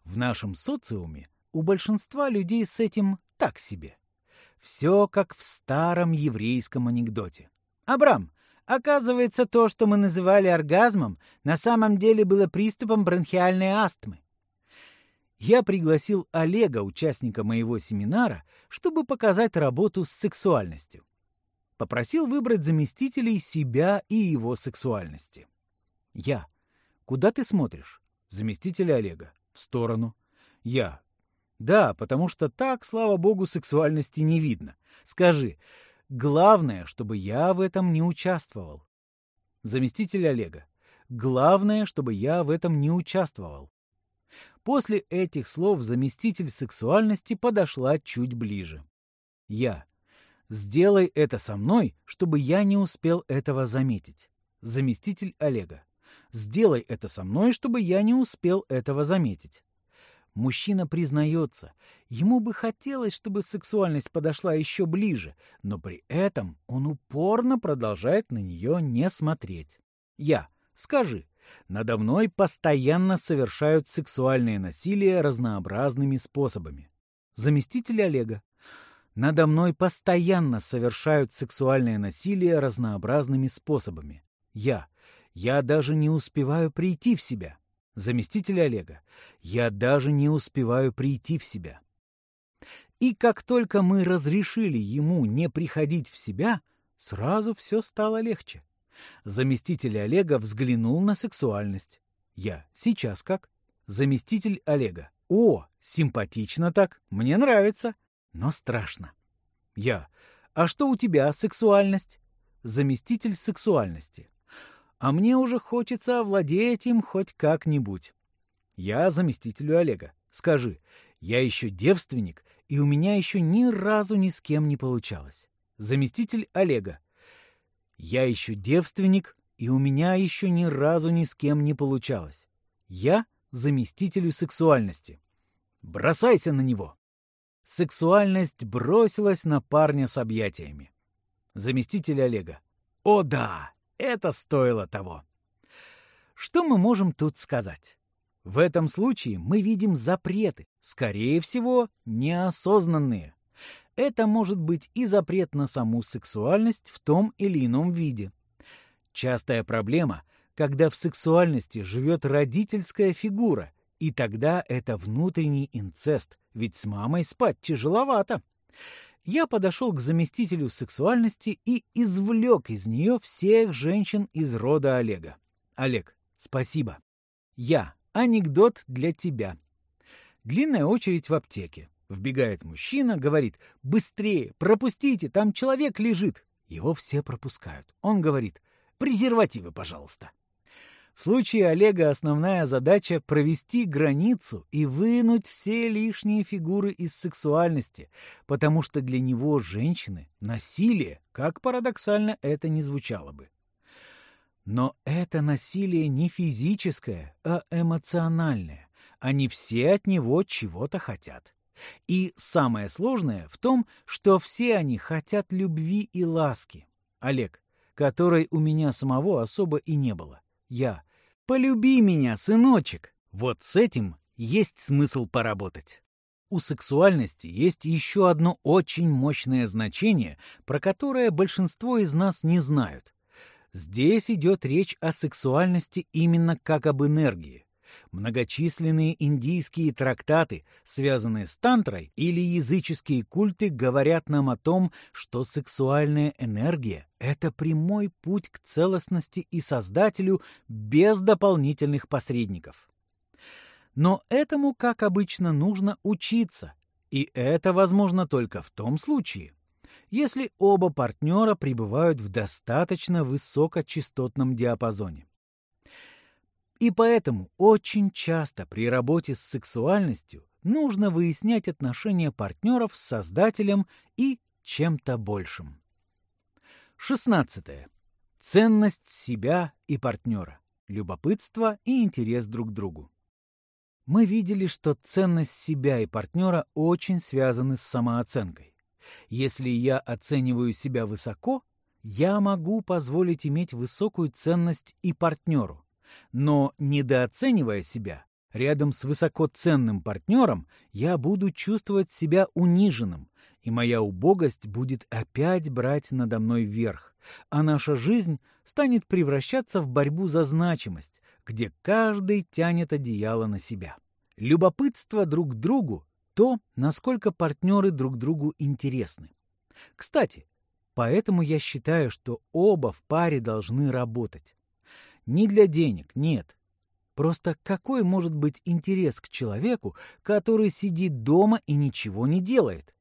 В нашем социуме у большинства людей с этим так себе. Все как в старом еврейском анекдоте. «Абрам, оказывается, то, что мы называли оргазмом, на самом деле было приступом бронхиальной астмы. Я пригласил Олега, участника моего семинара, чтобы показать работу с сексуальностью. Попросил выбрать заместителей себя и его сексуальности. Я. Куда ты смотришь? Заместитель Олега. В сторону. Я. Да, потому что так, слава богу, сексуальности не видно. Скажи, главное, чтобы я в этом не участвовал. Заместитель Олега. Главное, чтобы я в этом не участвовал. После этих слов заместитель сексуальности подошла чуть ближе. Я. Сделай это со мной, чтобы я не успел этого заметить. Заместитель Олега. Сделай это со мной, чтобы я не успел этого заметить. Мужчина признается, ему бы хотелось, чтобы сексуальность подошла еще ближе, но при этом он упорно продолжает на нее не смотреть. Я. Скажи, Надо мной постоянно совершают сексуальное насилие разнообразными способами. Заместитель Олега. Надо мной постоянно совершают сексуальное насилие разнообразными способами. Я. Я даже не успеваю прийти в себя. Заместитель Олега. Я даже не успеваю прийти в себя. И как только мы разрешили ему не приходить в себя, сразу все стало легче. Заместитель Олега взглянул на сексуальность. Я. Сейчас как? Заместитель Олега. О, симпатично так, мне нравится, но страшно. Я. А что у тебя сексуальность? Заместитель сексуальности. А мне уже хочется овладеть им хоть как-нибудь. Я заместителю Олега. Скажи, я еще девственник, и у меня еще ни разу ни с кем не получалось. Заместитель Олега. Я еще девственник, и у меня еще ни разу ни с кем не получалось. Я заместителю сексуальности. Бросайся на него. Сексуальность бросилась на парня с объятиями. Заместитель Олега. О да, это стоило того. Что мы можем тут сказать? В этом случае мы видим запреты, скорее всего, неосознанные. Это может быть и запрет на саму сексуальность в том или ином виде. Частая проблема, когда в сексуальности живет родительская фигура, и тогда это внутренний инцест, ведь с мамой спать тяжеловато. Я подошел к заместителю сексуальности и извлек из нее всех женщин из рода Олега. Олег, спасибо. Я. Анекдот для тебя. Длинная очередь в аптеке. Вбегает мужчина, говорит «Быстрее, пропустите, там человек лежит». Его все пропускают. Он говорит «Презервативы, пожалуйста». В случае Олега основная задача — провести границу и вынуть все лишние фигуры из сексуальности, потому что для него женщины — насилие, как парадоксально это ни звучало бы. Но это насилие не физическое, а эмоциональное. Они все от него чего-то хотят. И самое сложное в том, что все они хотят любви и ласки. Олег, которой у меня самого особо и не было. Я. Полюби меня, сыночек. Вот с этим есть смысл поработать. У сексуальности есть еще одно очень мощное значение, про которое большинство из нас не знают. Здесь идет речь о сексуальности именно как об энергии. Многочисленные индийские трактаты, связанные с тантрой или языческие культы, говорят нам о том, что сексуальная энергия — это прямой путь к целостности и Создателю без дополнительных посредников. Но этому, как обычно, нужно учиться, и это возможно только в том случае, если оба партнера пребывают в достаточно высокочастотном диапазоне. И поэтому очень часто при работе с сексуальностью нужно выяснять отношения партнеров с создателем и чем-то большим. 16. Ценность себя и партнера, любопытство и интерес друг к другу. Мы видели, что ценность себя и партнера очень связаны с самооценкой. Если я оцениваю себя высоко, я могу позволить иметь высокую ценность и партнеру. Но, недооценивая себя, рядом с высокоценным партнером я буду чувствовать себя униженным, и моя убогость будет опять брать надо мной верх, а наша жизнь станет превращаться в борьбу за значимость, где каждый тянет одеяло на себя. Любопытство друг к другу — то, насколько партнеры друг другу интересны. Кстати, поэтому я считаю, что оба в паре должны работать. Не для денег, нет. Просто какой может быть интерес к человеку, который сидит дома и ничего не делает?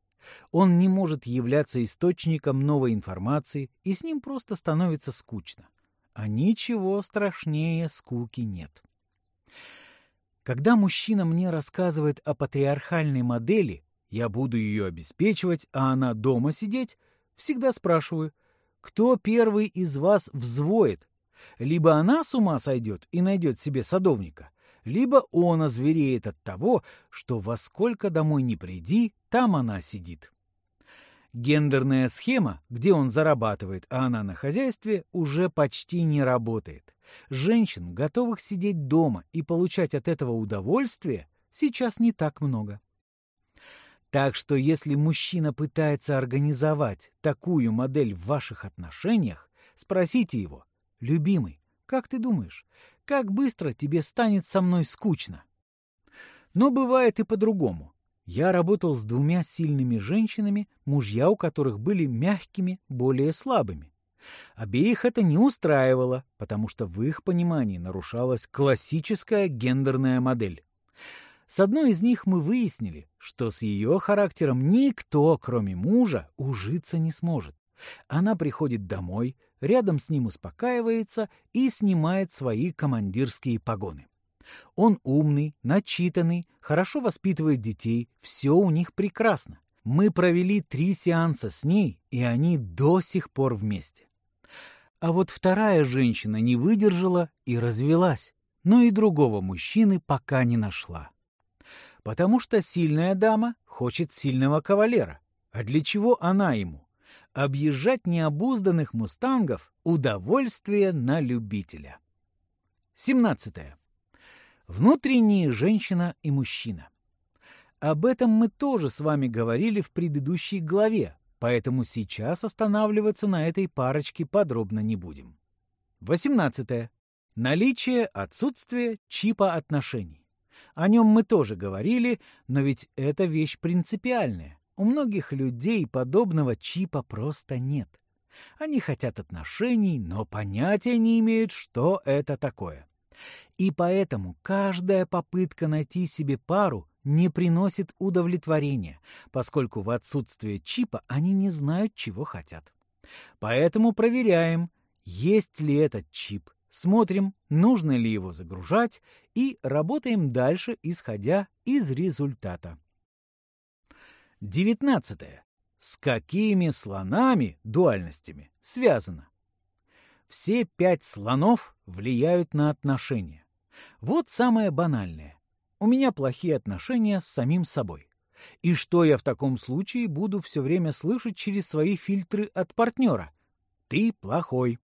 Он не может являться источником новой информации, и с ним просто становится скучно. А ничего страшнее скуки нет. Когда мужчина мне рассказывает о патриархальной модели, я буду ее обеспечивать, а она дома сидеть, всегда спрашиваю, кто первый из вас взвоет, либо она с ума сойдет и найдет себе садовника, либо он озвереет от того, что во сколько домой не приди, там она сидит. Гендерная схема, где он зарабатывает, а она на хозяйстве, уже почти не работает. Женщин, готовых сидеть дома и получать от этого удовольствие, сейчас не так много. Так что если мужчина пытается организовать такую модель в ваших отношениях, спросите его, «Любимый, как ты думаешь, как быстро тебе станет со мной скучно?» Но бывает и по-другому. Я работал с двумя сильными женщинами, мужья у которых были мягкими, более слабыми. Обеих это не устраивало, потому что в их понимании нарушалась классическая гендерная модель. С одной из них мы выяснили, что с ее характером никто, кроме мужа, ужиться не сможет. Она приходит домой, рядом с ним успокаивается и снимает свои командирские погоны. Он умный, начитанный, хорошо воспитывает детей, все у них прекрасно. Мы провели три сеанса с ней, и они до сих пор вместе. А вот вторая женщина не выдержала и развелась, но и другого мужчины пока не нашла. Потому что сильная дама хочет сильного кавалера. А для чего она ему? Объезжать необузданных мустангов – удовольствие на любителя. 17. Внутренние женщина и мужчина. Об этом мы тоже с вами говорили в предыдущей главе, поэтому сейчас останавливаться на этой парочке подробно не будем. 18. Наличие, отсутствие чипа отношений. О нем мы тоже говорили, но ведь это вещь принципиальная. У многих людей подобного чипа просто нет. Они хотят отношений, но понятия не имеют, что это такое. И поэтому каждая попытка найти себе пару не приносит удовлетворения, поскольку в отсутствие чипа они не знают, чего хотят. Поэтому проверяем, есть ли этот чип, смотрим, нужно ли его загружать, и работаем дальше, исходя из результата. 19. С какими слонами, дуальностями, связано? Все пять слонов влияют на отношения. Вот самое банальное. У меня плохие отношения с самим собой. И что я в таком случае буду все время слышать через свои фильтры от партнера? Ты плохой.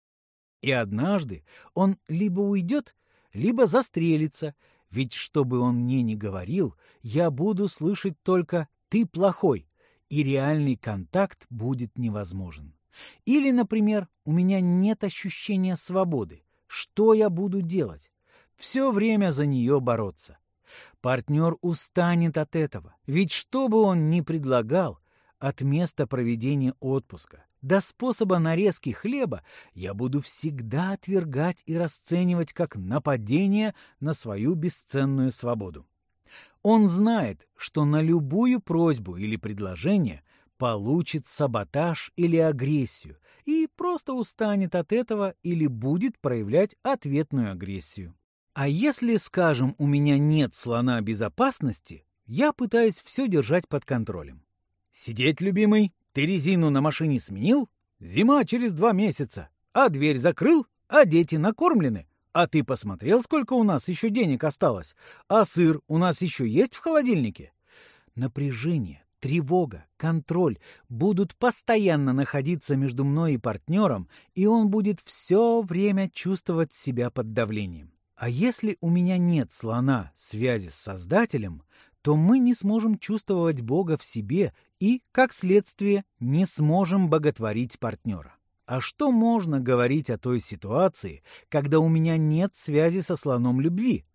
И однажды он либо уйдет, либо застрелится, ведь что бы он мне ни говорил, я буду слышать только «ты плохой», и реальный контакт будет невозможен. Или, например, у меня нет ощущения свободы. Что я буду делать? Все время за нее бороться. Партнер устанет от этого, ведь что бы он ни предлагал, от места проведения отпуска до способа нарезки хлеба я буду всегда отвергать и расценивать как нападение на свою бесценную свободу. Он знает, что на любую просьбу или предложение получит саботаж или агрессию и просто устанет от этого или будет проявлять ответную агрессию. А если, скажем, у меня нет слона безопасности, я пытаюсь все держать под контролем. Сидеть, любимый, ты резину на машине сменил? Зима через два месяца. А дверь закрыл? А дети накормлены? А ты посмотрел, сколько у нас еще денег осталось? А сыр у нас еще есть в холодильнике? Напряжение, тревога, контроль будут постоянно находиться между мной и партнером, и он будет все время чувствовать себя под давлением. А если у меня нет слона связи с Создателем, то мы не сможем чувствовать Бога в себе и, как следствие, не сможем боготворить партнера. А что можно говорить о той ситуации, когда у меня нет связи со слоном любви?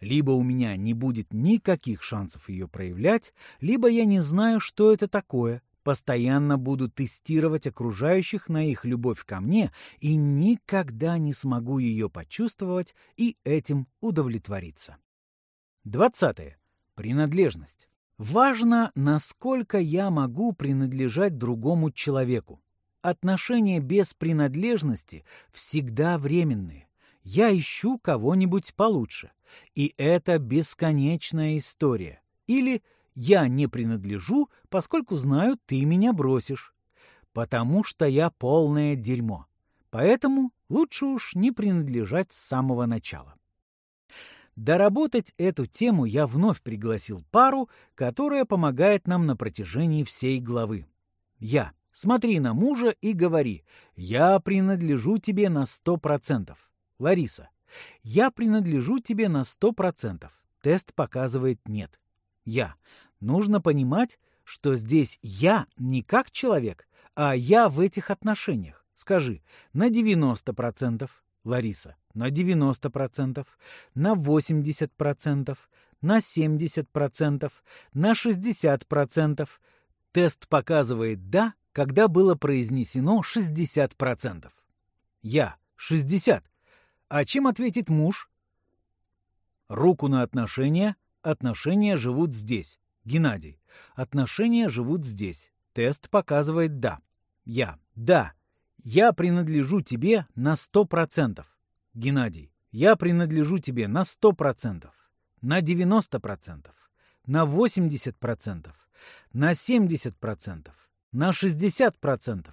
Либо у меня не будет никаких шансов ее проявлять, либо я не знаю, что это такое, постоянно буду тестировать окружающих на их любовь ко мне и никогда не смогу ее почувствовать и этим удовлетвориться. Двадцатое. Принадлежность. Важно, насколько я могу принадлежать другому человеку. Отношения без принадлежности всегда временные. Я ищу кого-нибудь получше. И это бесконечная история. Или я не принадлежу, поскольку знаю, ты меня бросишь. Потому что я полное дерьмо. Поэтому лучше уж не принадлежать с самого начала. Доработать эту тему я вновь пригласил пару, которая помогает нам на протяжении всей главы. Я. Смотри на мужа и говори «Я принадлежу тебе на сто процентов». Лариса. «Я принадлежу тебе на сто процентов». Тест показывает «нет». Я. Нужно понимать, что здесь «я» не как человек, а «я» в этих отношениях. Скажи «на 90%». Лариса. На 90%, на 80%, на 70%, на 60%. Тест показывает «да», когда было произнесено 60%. Я. 60. А чем ответит муж? Руку на отношения. Отношения живут здесь. Геннадий. Отношения живут здесь. Тест показывает «да». Я. Да. Я принадлежу тебе на 100%. Геннадий. Я принадлежу тебе на 100%, на 90%, на 80%, на 70%, на 60%,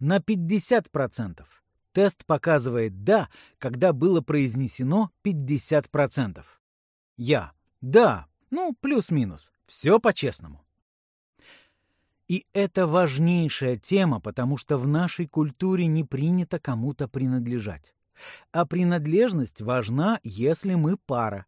на 50%. Тест показывает «да», когда было произнесено 50%. Я. Да. Ну, плюс-минус. Все по-честному. И это важнейшая тема, потому что в нашей культуре не принято кому-то принадлежать. А принадлежность важна, если мы пара.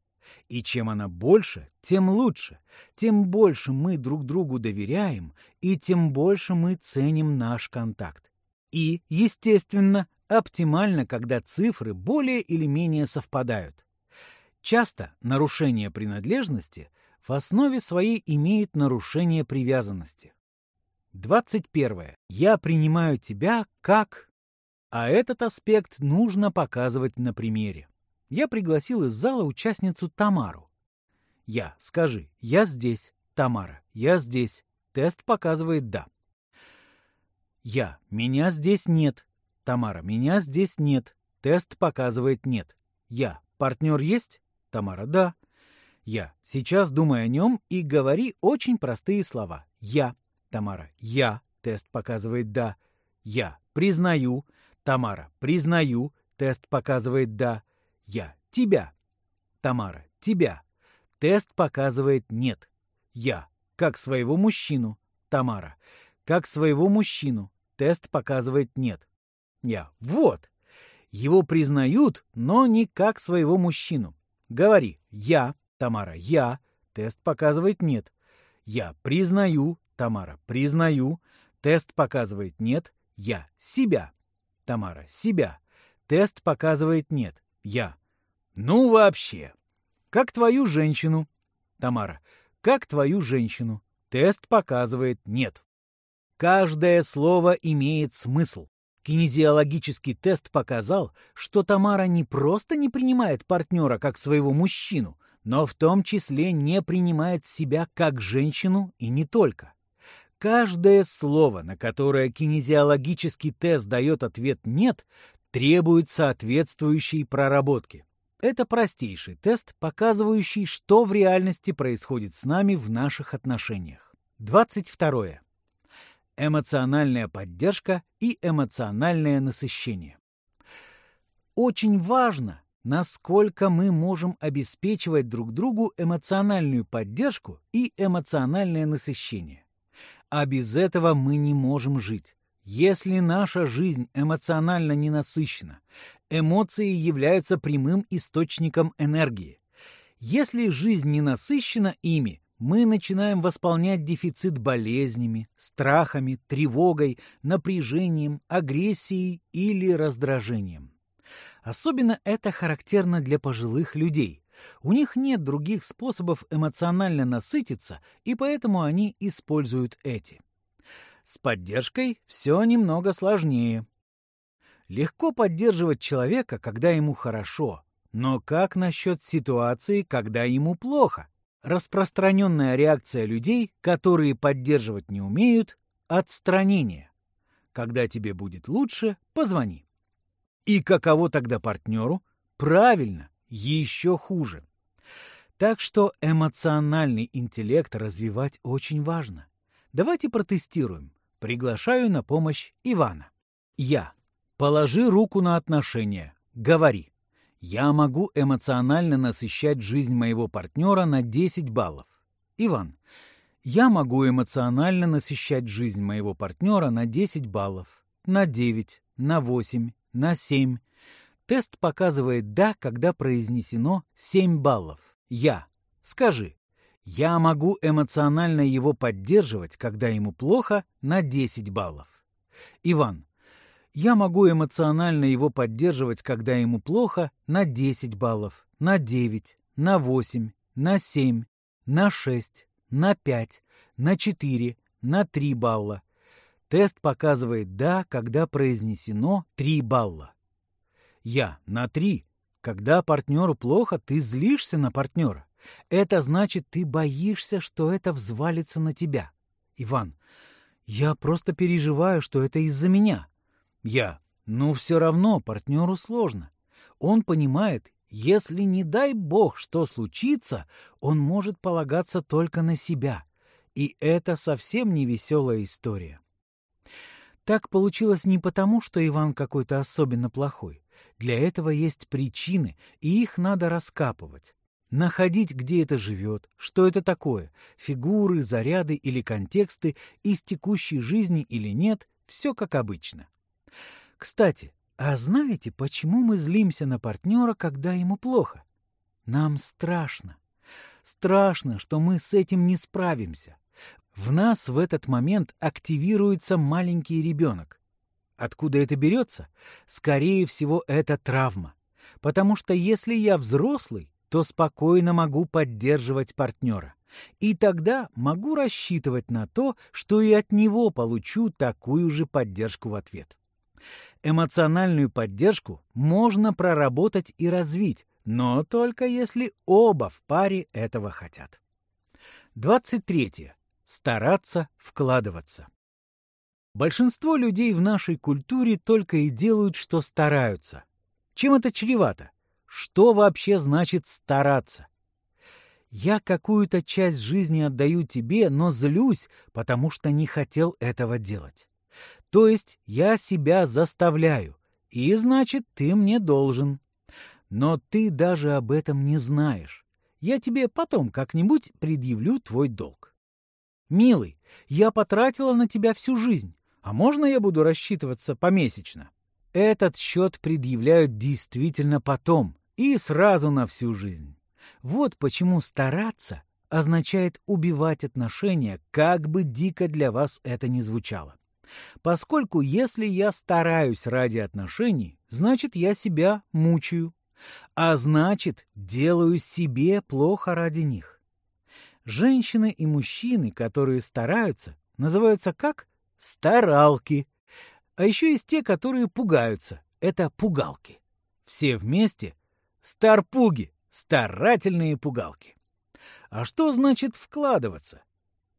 И чем она больше, тем лучше. Тем больше мы друг другу доверяем, и тем больше мы ценим наш контакт. И, естественно, оптимально, когда цифры более или менее совпадают. Часто нарушение принадлежности в основе своей имеет нарушение привязанности. 21. Я принимаю тебя как... А этот аспект нужно показывать на примере я пригласил из зала участницу Тамару. Я, скажи, я здесь. Тамара, я здесь. Тест показывает «да». Я, меня здесь нет. Тамара, меня здесь нет. Тест показывает «нет». Я, партнер есть? Тамара, да. Я, сейчас думай о нем и говори очень простые слова. Я, Тамара, я. Тест показывает «да». Я, признаю. Тамара, признаю. Тест показывает «да». Я. Тебя. Тамара. Тебя. Тест показывает нет. Я. Как своего мужчину. Тамара. Как своего мужчину. Тест показывает нет. Я. Вот. Его признают, но не как своего мужчину. Говори. Я. Тамара. Я. Тест показывает нет. Я признаю. Тамара. Признаю. Тест показывает нет. Я. Себя. Тамара. Себя. Тест показывает нет. Я. Ну вообще. Как твою женщину. Тамара. Как твою женщину. Тест показывает нет. Каждое слово имеет смысл. Кинезиологический тест показал, что Тамара не просто не принимает партнера как своего мужчину, но в том числе не принимает себя как женщину и не только. Каждое слово, на которое кинезиологический тест дает ответ «нет», требует соответствующей проработки. Это простейший тест, показывающий, что в реальности происходит с нами в наших отношениях. 22. Эмоциональная поддержка и эмоциональное насыщение. Очень важно, насколько мы можем обеспечивать друг другу эмоциональную поддержку и эмоциональное насыщение. А без этого мы не можем жить. Если наша жизнь эмоционально не насыщена, эмоции являются прямым источником энергии. Если жизнь не насыщена ими, мы начинаем восполнять дефицит болезнями, страхами, тревогой, напряжением, агрессией или раздражением. Особенно это характерно для пожилых людей. У них нет других способов эмоционально насытиться, и поэтому они используют эти. С поддержкой все немного сложнее. Легко поддерживать человека, когда ему хорошо, но как насчет ситуации, когда ему плохо? Распространенная реакция людей, которые поддерживать не умеют – отстранение. Когда тебе будет лучше, позвони. И каково тогда партнеру? Правильно, еще хуже. Так что эмоциональный интеллект развивать очень важно. Давайте протестируем. Приглашаю на помощь Ивана. Я. Положи руку на отношения. Говори. Я могу эмоционально насыщать жизнь моего партнера на 10 баллов. Иван. Я могу эмоционально насыщать жизнь моего партнера на 10 баллов, на 9, на 8, на 7. Тест показывает «да», когда произнесено 7 баллов. Я. Скажи. Я могу эмоционально его поддерживать, когда ему плохо, на 10 баллов. Иван. Я могу эмоционально его поддерживать, когда ему плохо, на 10 баллов, на 9, на 8, на 7, на 6, на 5, на 4, на 3 балла. Тест показывает «да», когда произнесено 3 балла. Я на 3. Когда партнеру плохо, ты злишься на партнера. Это значит, ты боишься, что это взвалится на тебя. Иван, я просто переживаю, что это из-за меня. Я, ну все равно партнеру сложно. Он понимает, если не дай бог что случится, он может полагаться только на себя. И это совсем не веселая история. Так получилось не потому, что Иван какой-то особенно плохой. Для этого есть причины, и их надо раскапывать. Находить, где это живет, что это такое, фигуры, заряды или контексты из текущей жизни или нет, все как обычно. Кстати, а знаете, почему мы злимся на партнера, когда ему плохо? Нам страшно. Страшно, что мы с этим не справимся. В нас в этот момент активируется маленький ребенок. Откуда это берется? Скорее всего, это травма. Потому что если я взрослый, то спокойно могу поддерживать партнера. И тогда могу рассчитывать на то, что и от него получу такую же поддержку в ответ. Эмоциональную поддержку можно проработать и развить, но только если оба в паре этого хотят. 23. Стараться вкладываться. Большинство людей в нашей культуре только и делают, что стараются. Чем это чревато? Что вообще значит стараться? Я какую-то часть жизни отдаю тебе, но злюсь, потому что не хотел этого делать. То есть я себя заставляю, и значит, ты мне должен. Но ты даже об этом не знаешь. Я тебе потом как-нибудь предъявлю твой долг. Милый, я потратила на тебя всю жизнь, а можно я буду рассчитываться помесячно? Этот счет предъявляют действительно потом, и сразу на всю жизнь. Вот почему стараться означает убивать отношения, как бы дико для вас это ни звучало. Поскольку если я стараюсь ради отношений, значит я себя мучаю, а значит делаю себе плохо ради них. Женщины и мужчины, которые стараются, называются как? Старалки. А еще есть те, которые пугаются. Это пугалки. Все вместе Старпуги, старательные пугалки. А что значит вкладываться?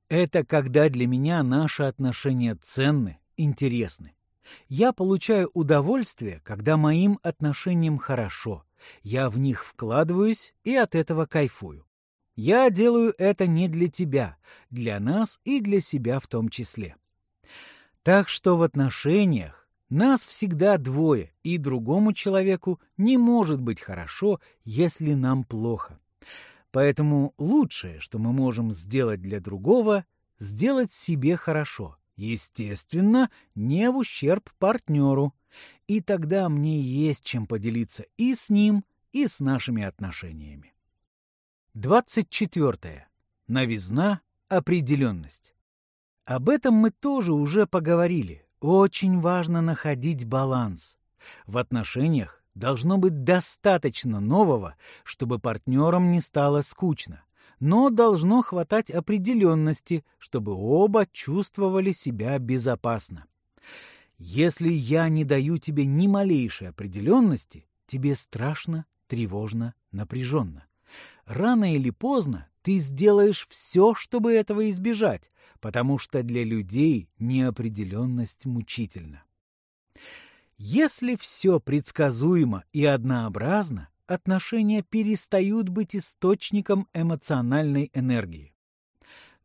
Это когда для меня наши отношения ценны, интересны. Я получаю удовольствие, когда моим отношениям хорошо. Я в них вкладываюсь и от этого кайфую. Я делаю это не для тебя, для нас и для себя в том числе. Так что в отношениях нас всегда двое, и другому человеку не может быть хорошо, если нам плохо. Поэтому лучшее, что мы можем сделать для другого, сделать себе хорошо. Естественно, не в ущерб партнеру. И тогда мне есть чем поделиться и с ним, и с нашими отношениями. 24. Новизна, определенность. Об этом мы тоже уже поговорили. Очень важно находить баланс. В отношениях должно быть достаточно нового, чтобы партнерам не стало скучно, но должно хватать определенности, чтобы оба чувствовали себя безопасно. Если я не даю тебе ни малейшей определенности, тебе страшно, тревожно, напряженно. Рано или поздно ты сделаешь все, чтобы этого избежать, потому что для людей неопределенность мучительна. Если все предсказуемо и однообразно, отношения перестают быть источником эмоциональной энергии.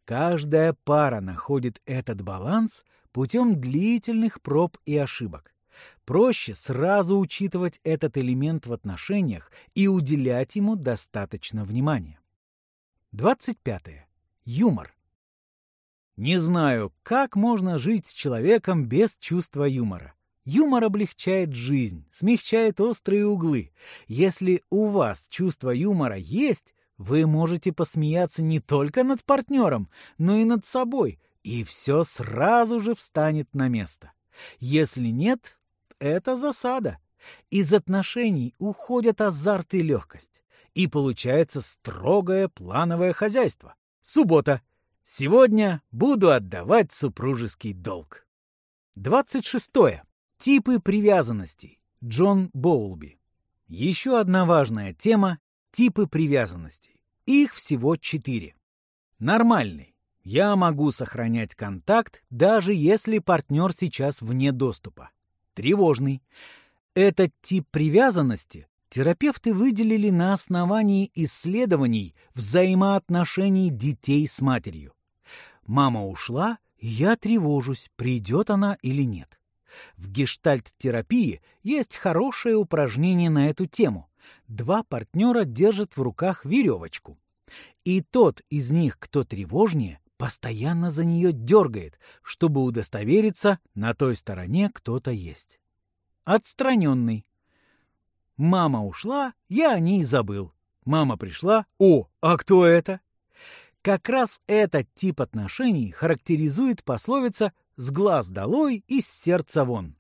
Каждая пара находит этот баланс путем длительных проб и ошибок. Проще сразу учитывать этот элемент в отношениях и уделять ему достаточно внимания. 25. Юмор. Не знаю, как можно жить с человеком без чувства юмора. Юмор облегчает жизнь, смягчает острые углы. Если у вас чувство юмора есть, вы можете посмеяться не только над партнером, но и над собой, и все сразу же встанет на место. Если нет, это засада. Из отношений уходят азарт и легкость. И получается строгое плановое хозяйство. Суббота. Сегодня буду отдавать супружеский долг. 26. Типы привязанностей. Джон Боулби. Еще одна важная тема – типы привязанностей. Их всего четыре. Нормальный. Я могу сохранять контакт, даже если партнер сейчас вне доступа. Тревожный. Этот тип привязанности терапевты выделили на основании исследований взаимоотношений детей с матерью. Мама ушла, я тревожусь, придет она или нет. В гештальт-терапии есть хорошее упражнение на эту тему. Два партнера держат в руках веревочку. И тот из них, кто тревожнее, постоянно за нее дергает, чтобы удостовериться, на той стороне кто-то есть. Отстраненный. Мама ушла, я о ней забыл. Мама пришла, о, а кто это? Как раз этот тип отношений характеризует пословица «с глаз долой и с сердца вон».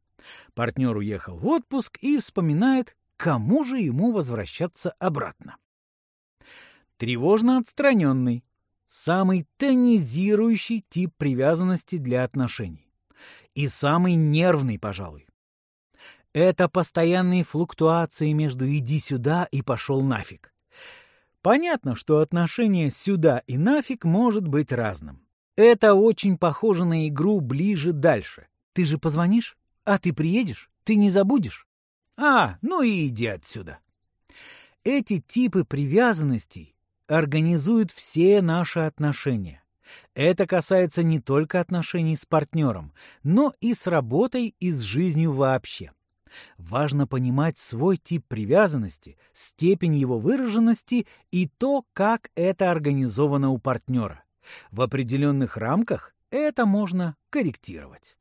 Партнер уехал в отпуск и вспоминает, кому же ему возвращаться обратно. Тревожно отстраненный самый тонизирующий тип привязанности для отношений. И самый нервный, пожалуй. Это постоянные флуктуации между «иди сюда» и «пошел нафиг». Понятно, что отношение «сюда» и «нафиг» может быть разным. Это очень похоже на игру «ближе-дальше». Ты же позвонишь? А ты приедешь? Ты не забудешь? А, ну и иди отсюда. Эти типы привязанностей организует все наши отношения. Это касается не только отношений с партнером, но и с работой и с жизнью вообще. Важно понимать свой тип привязанности, степень его выраженности и то, как это организовано у партнера. В определенных рамках это можно корректировать.